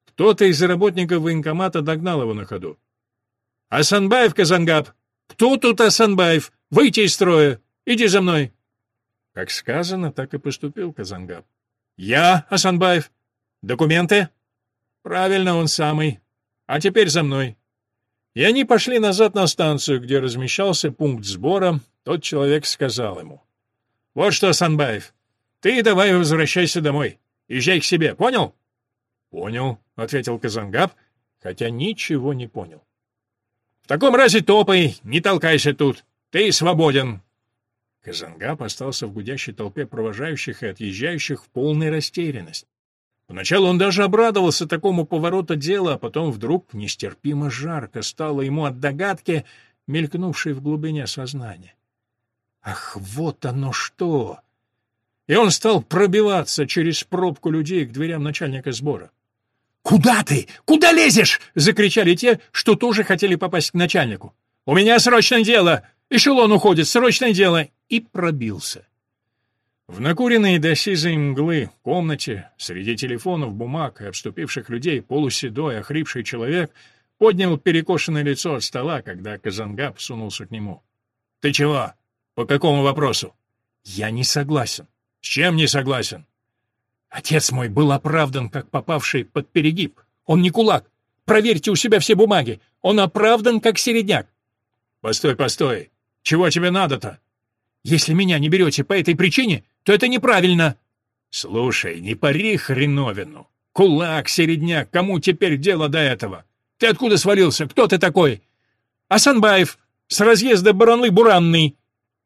кто-то из работников военкомата догнал его на ходу. «Асанбаев, Казангап! Кто тут Асанбаев? Выйти из строя! Иди за мной!» Как сказано, так и поступил Казангап. «Я, Асанбаев. Документы?» «Правильно, он самый. А теперь за мной». И они пошли назад на станцию, где размещался пункт сбора. Тот человек сказал ему. «Вот что, Асанбаев. Ты давай возвращайся домой. Езжай к себе, понял? Понял, ответил Казангаб, хотя ничего не понял. В таком разе топай, не толкайся тут. Ты свободен. Казангаб остался в гудящей толпе провожающих и отъезжающих в полной растерянности. Поначалу он даже обрадовался такому повороту дела, а потом вдруг нестерпимо жарко стало ему от догадки, мелькнувшей в глубине сознания. «Ах, вот оно что!» И он стал пробиваться через пробку людей к дверям начальника сбора. «Куда ты? Куда лезешь?» — закричали те, что тоже хотели попасть к начальнику. «У меня срочное дело! Эшелон уходит, срочное дело!» И пробился. В накуренной до сизой мглы комнате, среди телефонов, бумаг и обступивших людей, полуседой, охрипший человек поднял перекошенное лицо от стола, когда Казангап сунулся к нему. — Ты чего? По какому вопросу? — Я не согласен. — С чем не согласен? — Отец мой был оправдан, как попавший под перегиб. Он не кулак. Проверьте у себя все бумаги. Он оправдан, как середняк. — Постой, постой. Чего тебе надо-то? — Если меня не берете по этой причине, то это неправильно. — Слушай, не пари хреновину. Кулак, середняк, кому теперь дело до этого? Ты откуда свалился? Кто ты такой? — Асанбаев, с разъезда Баранлы-Буранный.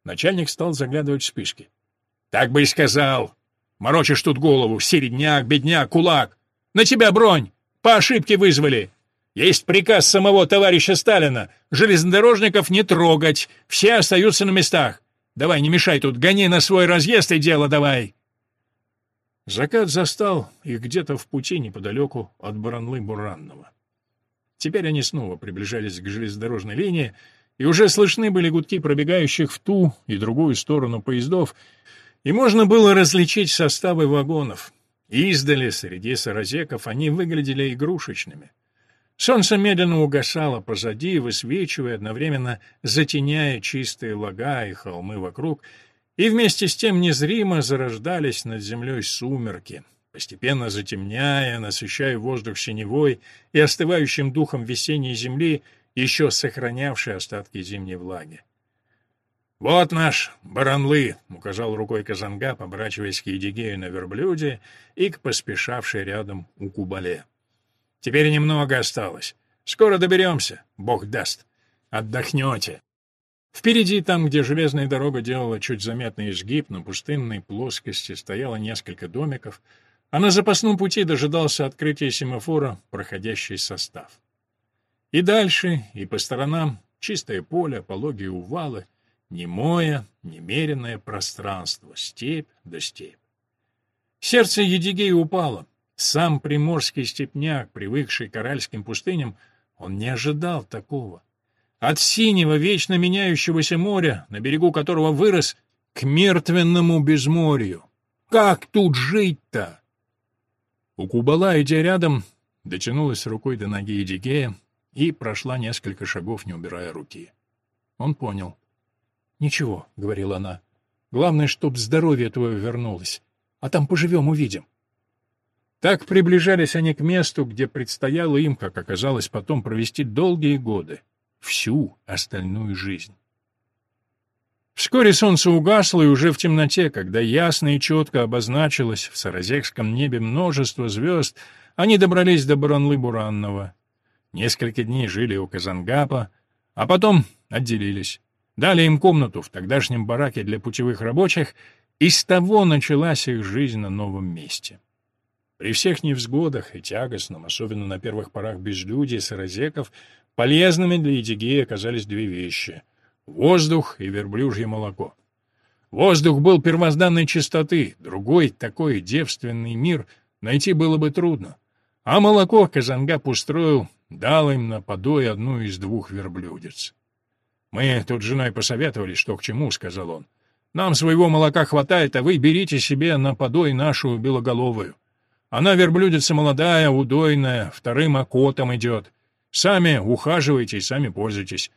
Начальник стал заглядывать в списки. — Так бы и сказал. Морочишь тут голову. Середняк, бедняк, кулак. На тебя бронь. По ошибке вызвали. Есть приказ самого товарища Сталина. Железнодорожников не трогать. Все остаются на местах. Давай, не мешай тут. Гони на свой разъезд и дело давай. Закат застал их где-то в пути неподалеку от Баранлы-Буранного. Теперь они снова приближались к железнодорожной линии, и уже слышны были гудки пробегающих в ту и другую сторону поездов, и можно было различить составы вагонов. Издали, среди саразеков, они выглядели игрушечными. Солнце медленно угасало позади, высвечивая, одновременно затеняя чистые лага и холмы вокруг, и вместе с тем незримо зарождались над землей сумерки, постепенно затемняя, насыщая воздух синевой и остывающим духом весенней земли, еще сохранявшей остатки зимней влаги. «Вот наш Баранлы», — указал рукой Казангап, оборачиваясь к Едигею на верблюде и к поспешавшей рядом у Кубале. Теперь немного осталось. Скоро доберемся, бог даст. Отдохнете. Впереди, там, где железная дорога делала чуть заметный изгиб, на пустынной плоскости стояло несколько домиков, а на запасном пути дожидался открытия семафора проходящий состав. И дальше, и по сторонам чистое поле, пологие увалы, немое, немеренное пространство, степь да степь. Сердце Едигея упало. Сам приморский степняк, привыкший к аральским пустыням, он не ожидал такого. От синего, вечно меняющегося моря, на берегу которого вырос, к мертвенному безморью. Как тут жить-то? У Кубала, идя рядом, дотянулась рукой до ноги Эдигея и прошла несколько шагов, не убирая руки. Он понял. «Ничего», — говорила она, — «главное, чтоб здоровье твое вернулось, а там поживем, увидим». Так приближались они к месту, где предстояло им, как оказалось потом, провести долгие годы, всю остальную жизнь. Вскоре солнце угасло, и уже в темноте, когда ясно и четко обозначилось в Саразекском небе множество звезд, они добрались до Буранлы-Буранного. Несколько дней жили у Казангапа, а потом отделились. Дали им комнату в тогдашнем бараке для путевых рабочих, и с того началась их жизнь на новом месте. При всех невзгодах и тягостном, особенно на первых порах безлюдия саразеков, полезными для Едигея оказались две вещи — воздух и верблюжье молоко. Воздух был первозданной чистоты, другой, такой девственный мир, найти было бы трудно. А молоко Казангап устроил, дал им на подой одну из двух верблюдец. «Мы тут с женой посоветовались, что к чему», — сказал он. «Нам своего молока хватает, а вы берите себе на подой нашу белоголовую. Она верблюдица молодая, удойная, вторым окотом идет. Сами ухаживайте и сами пользуйтесь.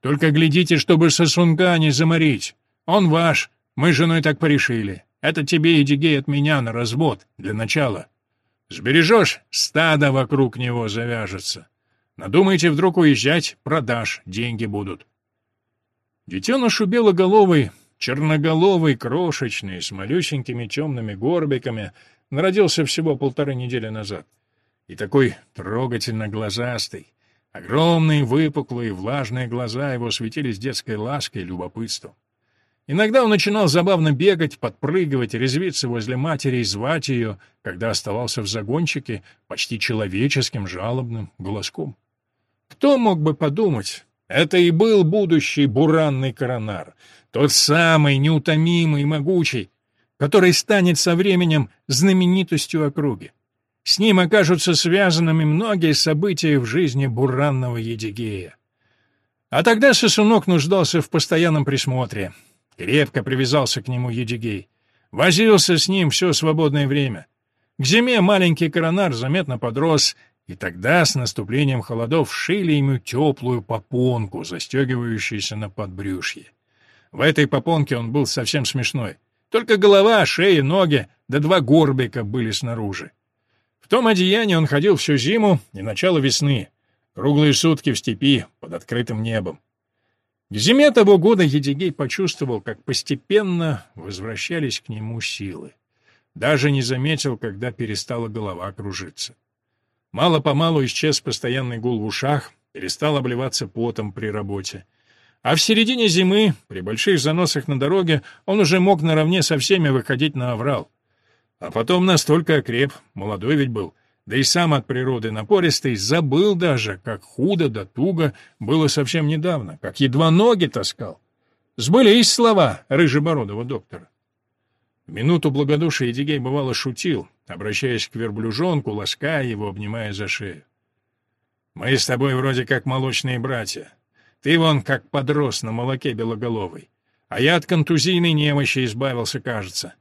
Только глядите, чтобы сосунка не заморить. Он ваш, мы с женой так порешили. Это тебе, Эдигей, от меня на развод, для начала. Сбережешь, стадо вокруг него завяжется. Надумайте вдруг уезжать, продашь, деньги будут. Детеныш у белоголовый, черноголовый, крошечный, с малюсенькими темными горбиками — Народился всего полторы недели назад. И такой трогательно глазастый. Огромные, выпуклые, влажные глаза его светились детской лаской и любопытством. Иногда он начинал забавно бегать, подпрыгивать, резвиться возле матери и звать ее, когда оставался в загончике, почти человеческим, жалобным голоском. Кто мог бы подумать, это и был будущий буранный коронар, тот самый неутомимый и могучий, который станет со временем знаменитостью округи. С ним окажутся связанными многие события в жизни буранного Едигея. А тогда сосунок нуждался в постоянном присмотре. Крепко привязался к нему Едигей. Возился с ним все свободное время. К зиме маленький коронар заметно подрос, и тогда с наступлением холодов шили ему теплую попонку, застегивающуюся на подбрюшье. В этой попонке он был совсем смешной. Только голова, шея, ноги, да два горбика были снаружи. В том одеянии он ходил всю зиму и начало весны, круглые сутки в степи под открытым небом. К зиме того года Едигей почувствовал, как постепенно возвращались к нему силы. Даже не заметил, когда перестала голова кружиться. Мало-помалу исчез постоянный гул в ушах, перестал обливаться потом при работе. А в середине зимы, при больших заносах на дороге, он уже мог наравне со всеми выходить на аврал. А потом настолько окреп, молодой ведь был, да и сам от природы напористый, забыл даже, как худо да туго было совсем недавно, как едва ноги таскал. Сбылись слова рыжебородого доктора. Минуту благодушия Едигей бывало шутил, обращаясь к верблюжонку, лаская его, обнимая за шею. «Мы с тобой вроде как молочные братья. Ты вон как подрос на молоке белоголовый. А я от контузийной немощи избавился, кажется.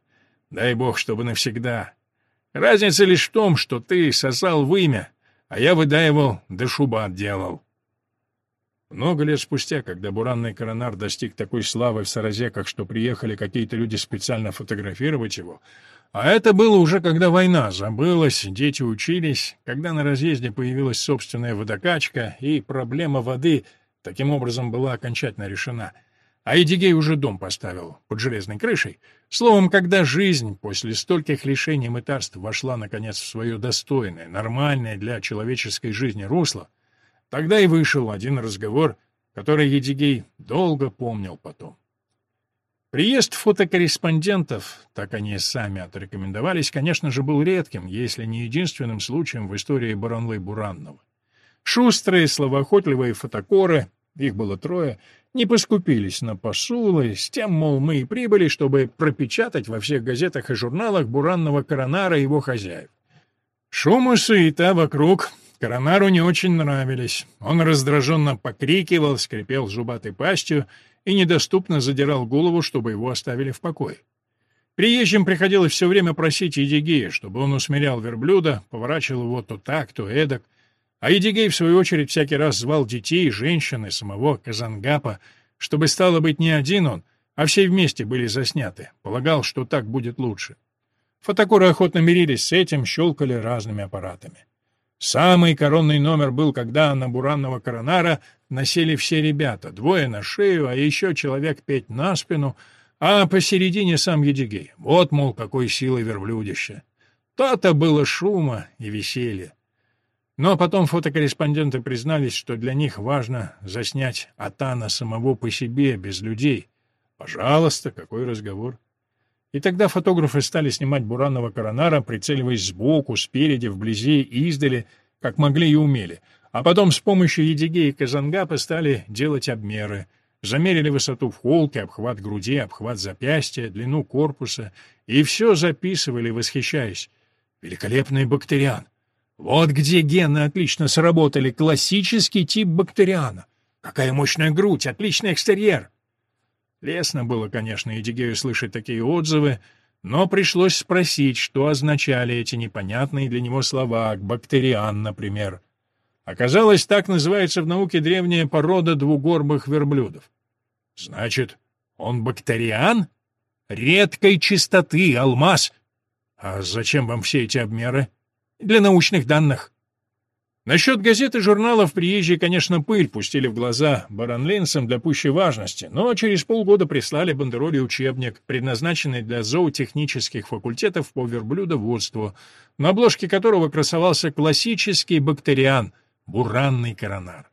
Дай бог, чтобы навсегда. Разница лишь в том, что ты сосал вымя, а я выдаивал да шубат делал». Много лет спустя, когда буранный коронар достиг такой славы в Саразеках, что приехали какие-то люди специально фотографировать его, а это было уже когда война забылась, дети учились, когда на разъезде появилась собственная водокачка, и проблема воды таким образом была окончательно решена. А Эдигей уже дом поставил под железной крышей. Словом, когда жизнь после стольких лишений мытарств вошла, наконец, в свое достойное, нормальное для человеческой жизни русло, Тогда и вышел один разговор, который Едигей долго помнил потом. Приезд фотокорреспондентов, так они сами отрекомендовались, конечно же, был редким, если не единственным случаем в истории Баранлы-Буранного. Шустрые, словоохотливые фотокоры, их было трое, не поскупились на посулы, с тем, мол, мы и прибыли, чтобы пропечатать во всех газетах и журналах Буранного коронара и его хозяев. Шум и суета вокруг Коронару не очень нравились. Он раздраженно покрикивал, скрипел зубатой пастью и недоступно задирал голову, чтобы его оставили в покое. Приезжим приходилось все время просить Едигея, чтобы он усмирял верблюда, поворачивал его то так, то эдак. А Едигей, в свою очередь, всякий раз звал детей, женщин и самого Казангапа, чтобы, стало быть, не один он, а все вместе были засняты. Полагал, что так будет лучше. Фотокоры охотно мирились с этим, щелкали разными аппаратами. Самый коронный номер был, когда на буранного коронара носили все ребята, двое на шею, а еще человек пять на спину, а посередине сам Едигей. Вот, мол, какой силой верблюдище. То-то было шума и веселье. Но потом фотокорреспонденты признались, что для них важно заснять Атана самого по себе, без людей. Пожалуйста, какой разговор. И тогда фотографы стали снимать буранного коронара, прицеливаясь сбоку, спереди, вблизи, издали, как могли и умели. А потом с помощью Едигея и Казангапа стали делать обмеры. Замерили высоту в холке, обхват груди, обхват запястья, длину корпуса. И все записывали, восхищаясь. Великолепный бактериан. Вот где гены отлично сработали. Классический тип бактериана. Какая мощная грудь, отличный экстерьер. Лестно было, конечно, Эдигею слышать такие отзывы, но пришлось спросить, что означали эти непонятные для него слова, бактериан, например. Оказалось, так называется в науке древняя порода двугорбых верблюдов. Значит, он бактериан? Редкой чистоты, алмаз. А зачем вам все эти обмеры? Для научных данных. Насчет газет и журналов приезжие, конечно, пыль пустили в глаза баранлинцам для пущей важности, но через полгода прислали бандероли учебник, предназначенный для зоотехнических факультетов по верблюдоводству, на обложке которого красовался классический бактериан — буранный коронар.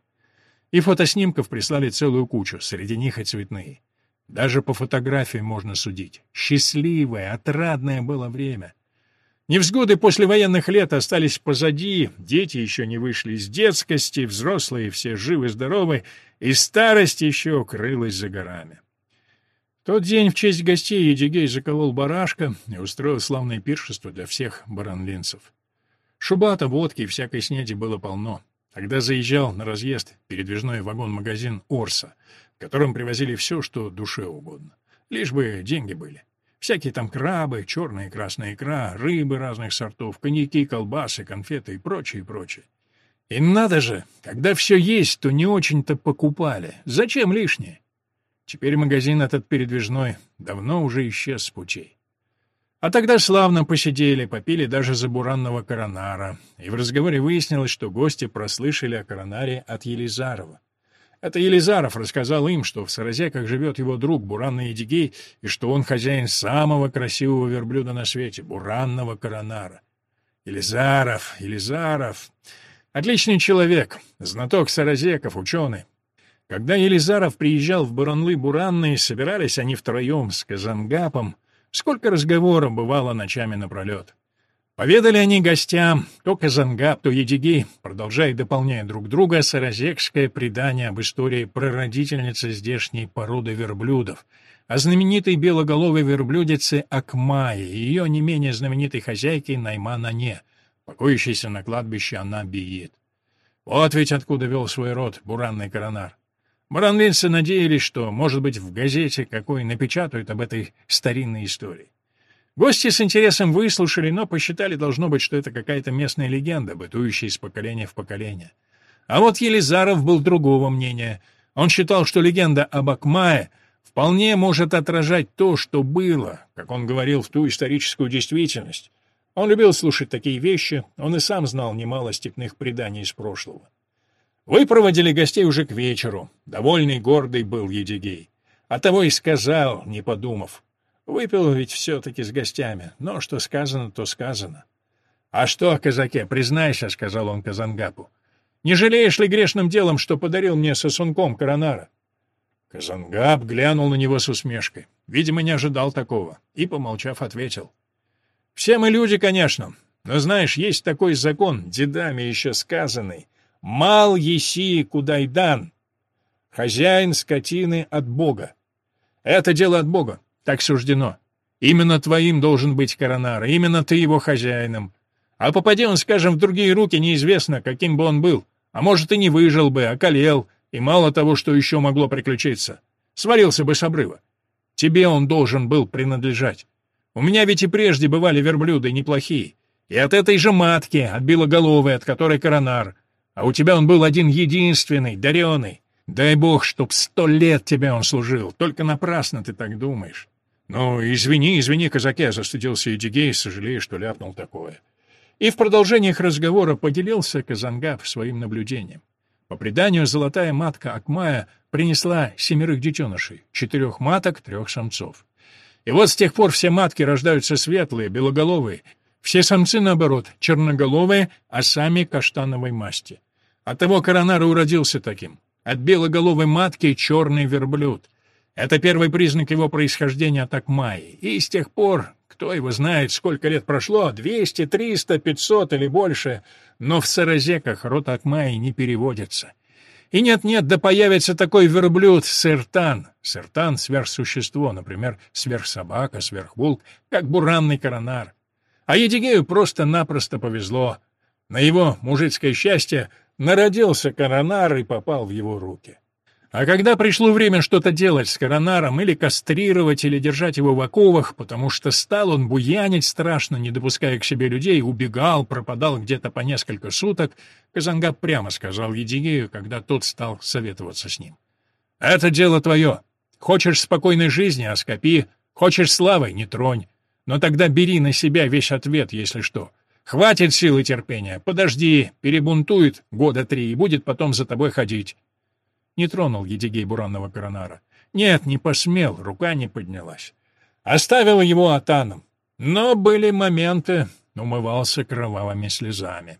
И фотоснимков прислали целую кучу, среди них и цветные. Даже по фотографии можно судить. Счастливое, отрадное было время. Невзгоды послевоенных лет остались позади, дети еще не вышли из детскости, взрослые все живы-здоровы, и старость еще укрылась за горами. тот день в честь гостей Едигей заколол барашка и устроил славное пиршество для всех баранлинцев. Шубата, водки и всякой снеди было полно. Когда заезжал на разъезд передвижной вагон-магазин «Орса», в котором привозили все, что душе угодно. Лишь бы деньги были. Всякие там крабы, черная и красная икра, рыбы разных сортов, коньяки, колбасы, конфеты и прочее, прочее. И надо же, когда все есть, то не очень-то покупали. Зачем лишнее? Теперь магазин этот передвижной давно уже исчез с путей. А тогда славно посидели, попили даже за буранного коронара, и в разговоре выяснилось, что гости прослышали о коронаре от Елизарова. Это Елизаров рассказал им, что в Саразеках живет его друг Буранный Едигей, и что он хозяин самого красивого верблюда на свете — Буранного коронара. Елизаров, Елизаров... Отличный человек, знаток Саразеков, ученый. Когда Елизаров приезжал в Буранлы-Буранные, собирались они втроем с Казангапом, сколько разговоров бывало ночами напролет. Поведали они гостям, то Казангап, то Едигей, продолжая дополняя друг друга, саразекское предание об истории прародительницы здешней породы верблюдов, о знаменитой белоголовой верблюдице Акмае и ее не менее знаменитой хозяйке Найманане — покоящийся на кладбище Анна-Биит. Вот ведь откуда вел свой род буранный коронар. Буранвинцы надеялись, что, может быть, в газете какой напечатают об этой старинной истории. Гости с интересом выслушали, но посчитали, должно быть, что это какая-то местная легенда, бытующая из поколения в поколение. А вот Елизаров был другого мнения. Он считал, что легенда об Акмае вполне может отражать то, что было, как он говорил, в ту историческую действительность. Он любил слушать такие вещи, он и сам знал немало степных преданий из прошлого. Вы проводили гостей уже к вечеру. Довольный, гордый был Едигей. Оттого и сказал, не подумав. Выпил ведь все-таки с гостями, но что сказано, то сказано. — А что казаке, признайся, — сказал он Казангапу. — Не жалеешь ли грешным делом, что подарил мне сосунком коронара? Казангап глянул на него с усмешкой. Видимо, не ожидал такого, и, помолчав, ответил. Все мы люди, конечно, но знаешь, есть такой закон, дедами еще сказанный. «Мал еси кудайдан» — хозяин скотины от Бога. Это дело от Бога, так суждено. Именно твоим должен быть коронар, именно ты его хозяином. А попади он, скажем, в другие руки, неизвестно, каким бы он был. А может, и не выжил бы, околел, и мало того, что еще могло приключиться. Свалился бы с обрыва. Тебе он должен был принадлежать. У меня ведь и прежде бывали верблюды неплохие. И от этой же матки, от белоголовой, от которой коронар. А у тебя он был один единственный, дареный. Дай бог, чтоб сто лет тебе он служил. Только напрасно ты так думаешь. Ну, извини, извини, казаки, застудился Эдигей, сожалея, что ляпнул такое. И в продолжении их разговора поделился Казангап своим наблюдением. По преданию, золотая матка Акмая принесла семерых детенышей, четырех маток, трех самцов. И вот с тех пор все матки рождаются светлые, белоголовые, все самцы, наоборот, черноголовые, а сами каштановой масти. От того коронара уродился таким. От белоголовой матки черный верблюд. Это первый признак его происхождения от Акмаи. И с тех пор, кто его знает, сколько лет прошло, 200, 300, 500 или больше, но в Саразеках род Акмаи не переводится. И нет-нет, да появится такой верблюд, сертан. Сертан — сверхсущество, например, сверхсобака, сверхвулк, как буранный коронар. А Едигею просто-напросто повезло. На его мужицкое счастье народился коронар и попал в его руки. А когда пришло время что-то делать с коронаром, или кастрировать, или держать его в оковах, потому что стал он буянить страшно, не допуская к себе людей, убегал, пропадал где-то по несколько суток, Казангаб прямо сказал Едигею, когда тот стал советоваться с ним. «Это дело твое. Хочешь спокойной жизни — оскопи, хочешь славы — не тронь. Но тогда бери на себя весь ответ, если что. Хватит силы терпения, подожди, перебунтует года три и будет потом за тобой ходить не тронул Едигей буранного коронара. Нет, не посмел, рука не поднялась. Оставил его атаном. Но были моменты, умывался кровавыми слезами.